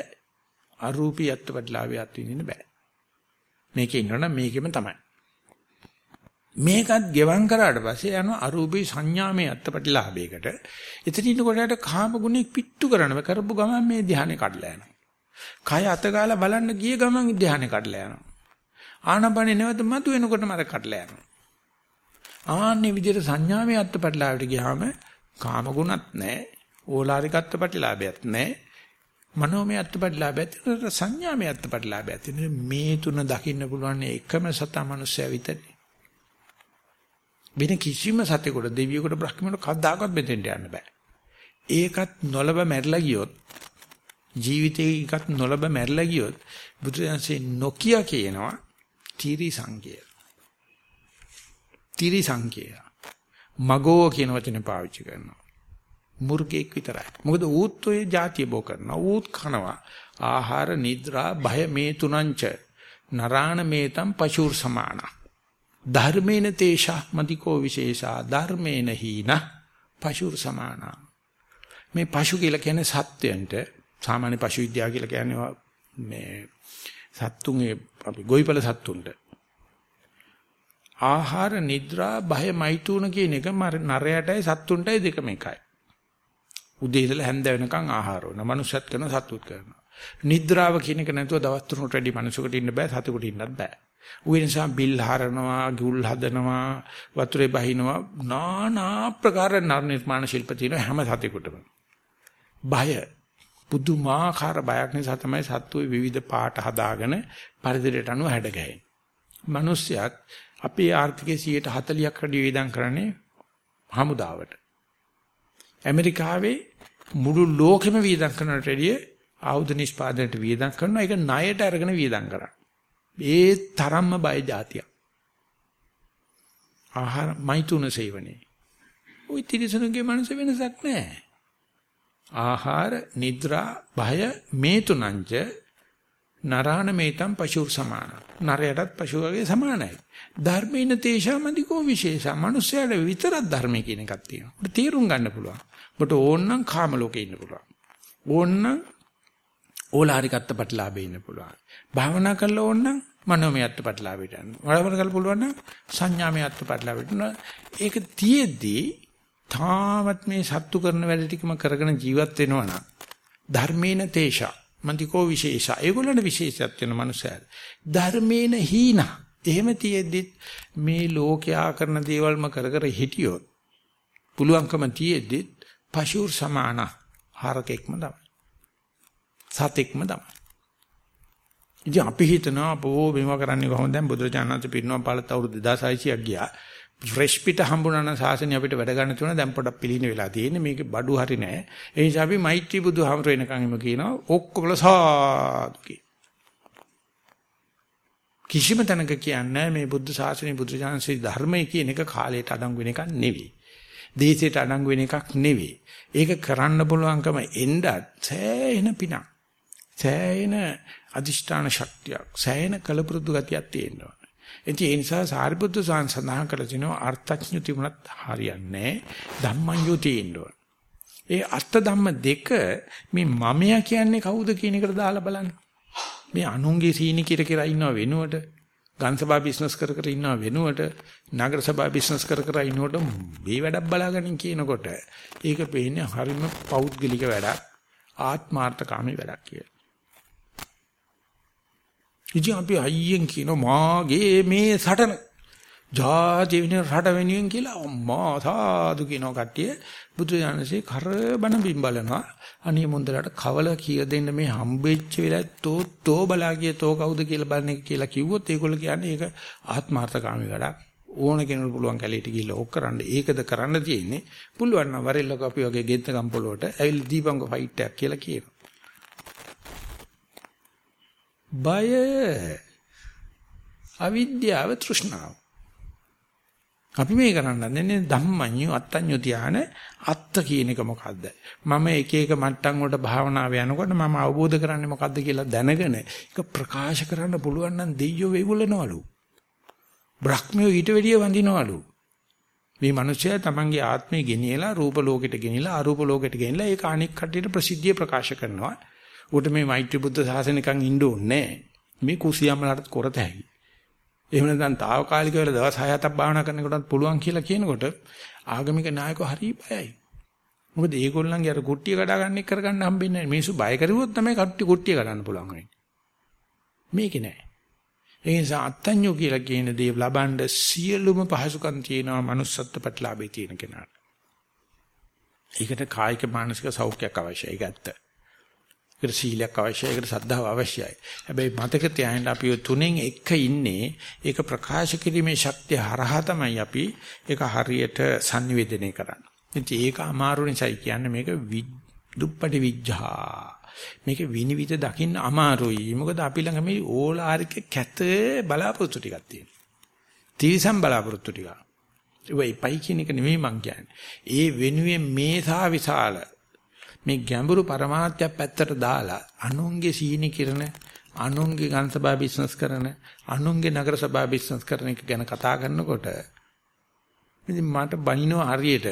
අරූපී අත්පටිලාභේ අත්විඳින්න බෑ. මේකේ ඉන්නවනම් මේකෙම තමයි. මේකත් ගෙවම් කරාට පස්සේ යනවා අරූපී සංඥාමේ අත්පටිලාභයකට. එතන ඉන්නකොට කාමගුණෙක් පිට්ටු කරනව කරපු ගමන් මේ ධානය කඩලා යනවා. කය අතගාලා බලන්න ගිය ගමන් ධානය කඩලා යනවා. ආනපනේ නැවත මතු වෙනකොටම අර කඩලා යනවා. ආන්නේ විදිහට සංඥාමය අත්පටිලාභයට ගියාම කාමගුණත් නැහැ. ඕලාරික අත්පටිලාභයක් නැහැ. මනෝමය අත්පටිලාභයක් තියෙනවා සංඥාමය අත්පටිලාභයක් තියෙනවා මේ තුන දකින්න පුළුවන් එකම සතා මනුස්සයා විතරයි. වෙන කිසිම සතෙකුට දෙවියෙකුට බ්‍රහ්මයෙකුට කවදාකවත් මෙතෙන්ට යන්න බෑ. ඒකත් නොලබ මැරිලා ගියොත් ජීවිතේ එකත් නොලබ මැරිලා ගියොත් බුදුරජාණන්සේ නොකිය කියනවා තීරි සංකේය. තීරි සංකේය. මගෝ කියන වචනේ පාවිච්චි කරනවා. මුර්ගෙක් විතරයි. මොකද ඌත් ඔය જાතිය බෝ කරනවා. ඌත් කනවා. ආහාර නිද්‍රා භය මේ තුනංච නරාණ මේතම් පශුර් සමාන. ධර්මේන තේෂා මදිකෝ විශේෂා ධර්මේන හීන පශුර් සමාන. මේ පශු කියලා කියන්නේ සත්‍යයන්ට සාමාන්‍ය පශු විද්‍යාව කියලා කියන්නේ මේ සත්තුන්ගේ අපි ගොවිපළ සත්තුන්ට ආහාර නිද්‍රා භය මෛතුන කියන එක නරයටයි සත්තුන්ටයි දෙකම එකයි. උදේ ඉඳලා හැන්ද වෙනකන් ආහාර ඕන. මනුෂ්‍යත් කරන සත්තුත් කරනවා. නිද්‍රාව කියන එක නැතුව දවස් තුනකට වැඩි මනුෂ්‍යකට ඉන්න බෑ සතෙකුට ඉන්නත් බෑ. ඒ නිසා බිල් හරනවා, ගුල් හදනවා, වතුරේ බහිනවා, নানা ප්‍රකාර නිර්මාණ ශිල්ප තියෙන හැම සතෙකුටම. බය පුදුමාකාර බයක් නිසා තමයි සත්වෝ විවිධ පාට හදාගෙන පරිසරයට අනුව හැඩගැහෙන්නේ. මිනිස්සයත් අපේ ආර්ථිකයේ 140ක් වැඩි වේදම් කරන්නේ හමුදාවට. ඇමරිකාවේ මුළු ලෝකෙම වියදම් කරනට වැඩිය ආයුධ නිෂ්පාදනයට වියදම් කරනවා ඒක ණයට අරගෙන වියදම් කරා. ඒ තරම්ම බය જાතියක්. ආහාර මයිතුන සේවනේ. ওই තිරිසනුගේ මනස වෙනසක් නැහැ. ආහාර, නිද්‍රා, භය මේ තුනංච නරාණ මේතම් පශුර් සමාන. නරයටත් පශුවගේ සමානයි. ධර්මේන තේෂාමදිකෝ විශේෂා. මිනිස්යාට විතරක් ධර්මය කියන එකක් තියෙනවා. තේරුම් ගන්න පුළුවන්. ඔබට ඕනනම් කාම ලෝකේ ඉන්න පුළුවන්. ඕනනම් ඕලාරිකත්ත ප්‍රතිලාභේ ඉන්න පුළුවන්. භාවනා කරලා ඕනනම් මනෝමය අත්පත්ලාවට යන්න. වඩවර කල් පුළුවන් නම් සංඥාමය අත්පත්ලාවට යන්න. ඒක තියේදී තාමත් මේ සත්තු කරන වැඩ ටිකම කරගෙන ජීවත් වෙනවා නම් ධර්මේන තේෂා මන්තිකෝ විශේෂ. ඒගොල්ලන්ට විශේෂයක් වෙන මනුස්සයද. ධර්මේන හීන. එහෙම තියෙද්දි මේ ලෝකයා කරන දේවල්ම කර කර හිටියොත් පුළුවන්කම තියෙද්දි පශුර් සමාන හරකෙක්ම තමයි. සතෙක්ම තමයි. ඉතින් අපි හිතනවා අපෝ මේවා කරන්නේ කොහොමද දැන් බුදුරජාණන් වහන්සේ පිරිනවම් පාලත් අවුරුදු 2600ක් ගියා. ෆ්‍රෙෂ් පිට හම්බුනා නම් සාසනය අපිට වැඩ ගන්න තුන දැන් පොඩක් පිළින වෙලා තියෙන්නේ. මේක බඩු හරි නෑ. ඒ නිසා අපි මෛත්‍රී බුදුහාමර වෙනකන් එම කියනවා ඔක්කොම සාදු කිසිම තැනක කියන්නේ මේ බුද්ධ ශාසනය බුදුරජාණන්සේ ධර්මය කියන එක කාලයට අඩංගු වෙන එකක් නෙවෙයි. දේශයට අඩංගු වෙන එකක් නෙවෙයි. ඒක කරන්න පුළුවන්කම එන්නත් සෑහෙන පිනක්. සෑහෙන අදිෂ්ඨාන ශක්තියක් සෑහෙන කලපුරුදු ගතියක් තියෙනවා. ඉතින් ඒ නිසා සාරිපුත්තු සඳහන් කළ තිනවා අර්ථඥ තිබුණත් හරියන්නේ ධම්මඤ්ඤෝ තියෙනවා. ඒ අර්ථ ධම්ම දෙක මේ මමයා කියන්නේ කවුද කියන එකට දාලා බලන්න. මේ අනුන්ගේ සීනි කිර කිර ඉන්නව වෙනුවට ගන්සභා බිස්නස් කර කර ඉන්නව වෙනුවට නගර සභා බිස්නස් කර කර ඉන්නකොට මේ වැඩක් බලාගන්න කියනකොට ඒක පේන්නේ හරිම පෞද්ගලික වැඩක් ආත්මාර්ථකාමී වැඩක් කියලා. ඉතින් අපි අයියෙන් කියන මාගේ මේ සටන ජාති වෙන රට වෙනුවෙන් කියලා අම්මා සාදු කියනවා කට්ටිය බුදු දහමසේ කරබන බිම්බලනවා අනිය මුන්දලට කවල කිය දෙන්න මේ හම්බෙච්ච වෙලාවට තෝ තෝ බලා ගිය තෝ කවුද කියලා බලන්නේ කියලා කිව්වොත් ඒගොල්ලෝ කියන්නේ ඒක ආත්මార్థකාමී වැඩක්. ඕන කෙනෙකුට පුළුවන් කැලේට ගිහිල්ලා ඔක් කරන්න. ඒකද කරන්න තියෙන්නේ. පුළුවන් නම් වරෙල්ලක අපි වගේ ගෙත්තකම් පොළොවට ඇවිල්ලා දීපංග ෆයිට් එකක් කියලා කියනවා. බය. අවිද්‍යාව තෘෂ්ණාව. අපි මේ කරන්න හදන්නේ ධම්මඤ්ඤු අත්තඤ්ඤු ධාන අත්ත කියන එක මොකද්ද? මම එක එක මට්ටම් වලට භාවනාව යනකොට මම අවබෝධ කරන්නේ මොකද්ද කියලා දැනගෙන ඒක ප්‍රකාශ කරන්න පුළුවන් නම් දෙයියෝ වෙවුලනවලු. බ්‍රහ්මියෝ ඊට වැඩිය වඳිනවලු. මේ මිනිස්සයා තමන්ගේ ආත්මය ගෙනියලා රූප ලෝකෙට ගෙනිලා අරූප ලෝකෙට ගෙනිලා ඒක අනික් කට්ටියට ප්‍රසිද්ධිය ප්‍රකාශ කරනවා. උට මේ මෛත්‍රී බුද්ධ ශාසනිකන් ඉන්න ඕනේ මේ කුසියම්ලට කරත හැකි. එහෙම නැත්නම් తాවකාලික වෙලා දවස් 6-7ක් භාවනා කරනකොටත් පුළුවන් කියලා කියනකොට ආගමික නායකව හරි බයයි. මොකද ඒගොල්ලන්ගේ අර කුට්ටිය කඩා ගන්න එක කරගන්න හම්බෙන්නේ නැහැ. මිනිස්සු බය කරුවොත් තමයි කට්ටි කුට්ටිය කඩන්න පුළුවන් වෙන්නේ. මේකේ නෑ. ඒ නිසා අත්ඤ්ඤෝ කියලා කියන දේ ලබන්න සියලුම පහසුකම් තියෙනවා manussත්ත්ව ප්‍රතිලාභේ තියෙන කෙනාට. ඒකට කායික මානසික සෞඛ්‍යයක් අවශ්‍යයි. ඒක ඇත්ත. ඒකට සීලයක් අවශ්‍යයි, ඒකට සද්ධාව අවශ්‍යයි. හැබැයි මතක තියාගන්න අපි තුනෙන් එක ඉන්නේ ඒක ප්‍රකාශ කිරීමේ ශක්තිය හරහා තමයි අපි ඒක හරියට sannivedanaya කරන්නේ. ඉතින් ඒක අමාරු නිසායි කියන්නේ මේක දුප්පටි විඥා. මේක විනිවිද දකින්න අමාරුයි. මොකද අපි ළඟ මේ ඕලාරික කැත බලාපොරොත්තු ටිකක් තියෙනවා. තීසම් බලාපොරොත්තු ටිකක්. ඒ වෙයි කියන එක නෙමෙයි මං කියන්නේ. ඒ වෙනුවෙන් මේ සා විශාල මේ ගැඹුරු પરමාර්ථයක් පැත්තට දාලා අනුන්ගේ සීනි කිරණ අනුන්ගේ ගන්සභා බිස්නස් කරන අනුන්ගේ නගර සභා බිස්නස් කරන එක ගැන කතා කරනකොට ඉතින් මට බනිනවා හරියට.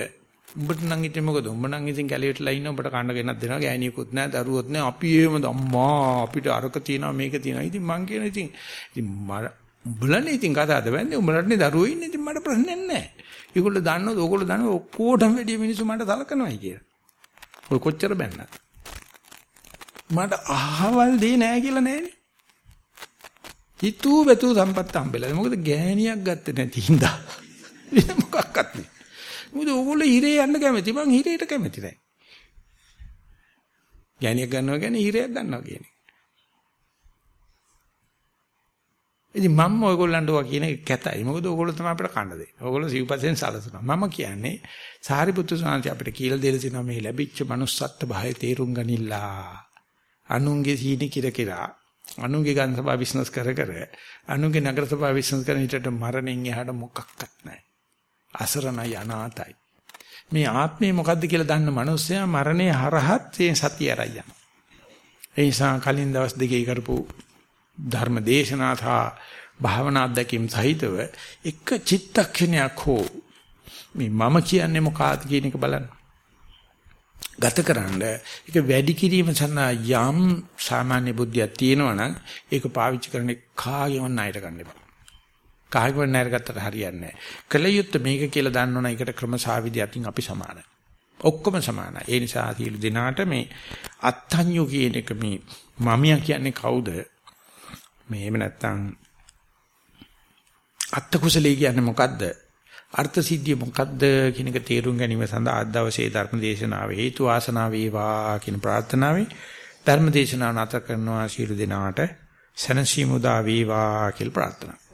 උඹට නම් ඉතින් මොකද? උඹ නම් ඉතින් කැලියටලා ඉන්න උඹට කන්න ගෙනත් දෙනවා ගෑණියෙකුත් නැහැ දරුවොත් නැහැ. අපි එහෙමද අම්මා අපිට අරක තියනවා මේක තියනවා. ඉතින් මං කියන ඉතින් ඉතින් උඹලනේ ඉතින් කතාවද වෙන්නේ? උඹලටනේ දරුවෝ ඉන්නේ. ඉතින් මට ප්‍රශ්නයක් නැහැ. ඒගොල්ලෝ දන්නවද? ඕගොල්ලෝ දන්නවද? ඔක්කොටම වැඩි මිනිස්සු මට සලකනවායි කියලා. ඔය කොච්චර බැන්නත්. මට අහවල් දෙේ නෑ කියලා නෑනේ. හිතූ වෙතු සම්පත්ත හම්බෙලා. මොකද ගෑණියක් ගත්තේ නැති හින්දා. වෙන මොකක්වත් නෑ. මොකද ඕගොල්ලෝ හිරේ යන්න කැමති. මං හිරේට කැමති නෑ. ගෑණියක් ගන්නවා කියන්නේ ඊරයක් ගන්නවා කියන්නේ. ඉතින් මම ඔයගොල්ලන්ට ඔය කියන එක කැතයි. මොකද ඔයගොල්ලෝ තමයි අපිට කන්න දෙන්නේ. ඔයගොල්ලෝ සිව්පසෙන් සලසනවා. මම කියන්නේ සාරිපුත්තු සාන්ති අපිට කියලා දෙලා තිනවා මේ ලැබිච්ච manussත්ත්ව භාවය තේරුම් ගනිලා. අනුන්ගේ සීනි කිර කිරා අනුන්ගේ ගන් සභා බිස්නස් කර කර අනුන්ගේ නගර සභා බිස්නස් කරන හිටට මරණින් එහාට මොකක්වත් නැහැ. අසරණයි අනාතයි. මේ ආත්මය මොකද්ද කියලා දන්න මනුස්සයා මරණය හරහත් මේ සතිය ඇරයි යනවා. ඒ නිසා කලින් දවස් දෙකේ කරපු ධර්ම දේශනා සහ භාවනා අධ්‍යක්ීම් සහිතව එක චිත්තක්ෂණයක් හෝ මේ මම කියන්නේ මොකක්ද කියන එක බලන්න. ගතකරනද ඒක වැඩි කිරීම සඳහා යම් සාමාන්‍ය බුද්ධියක් තියෙනවා නම් ඒක පාවිච්චි කරන්නේ කාගෙවත් ණයට ගන්න එපා. කාගෙවත් ණයට ගත්තට හරියන්නේ නැහැ. කලියුත් මේක කියලා දන්නවනම් ඒකට ක්‍රමසාවිදි අතින් අපි සමානයි. ඔක්කොම සමානයි. ඒ නිසා සියලු දෙනාට මේ අත්ඤ්ඤු කියන එක මේ මමියා කියන්නේ කවුද? මේ එහෙම නැත්තම් අත්ත කුසලයේ කියන්නේ මොකද්ද? අර්ථ සිද්ධිය මොකද්ද කියන එක තේරුම් ගැනීම සඳහා අද දවසේ ධර්ම දේශනාවේ හේතු ආසනාව වේවා කියන ප්‍රාර්ථනාවයි ධර්ම දේශනාව නැත කරනවා ශීල දිනාට සනසීමුදා වේවා කියලා ප්‍රාර්ථනා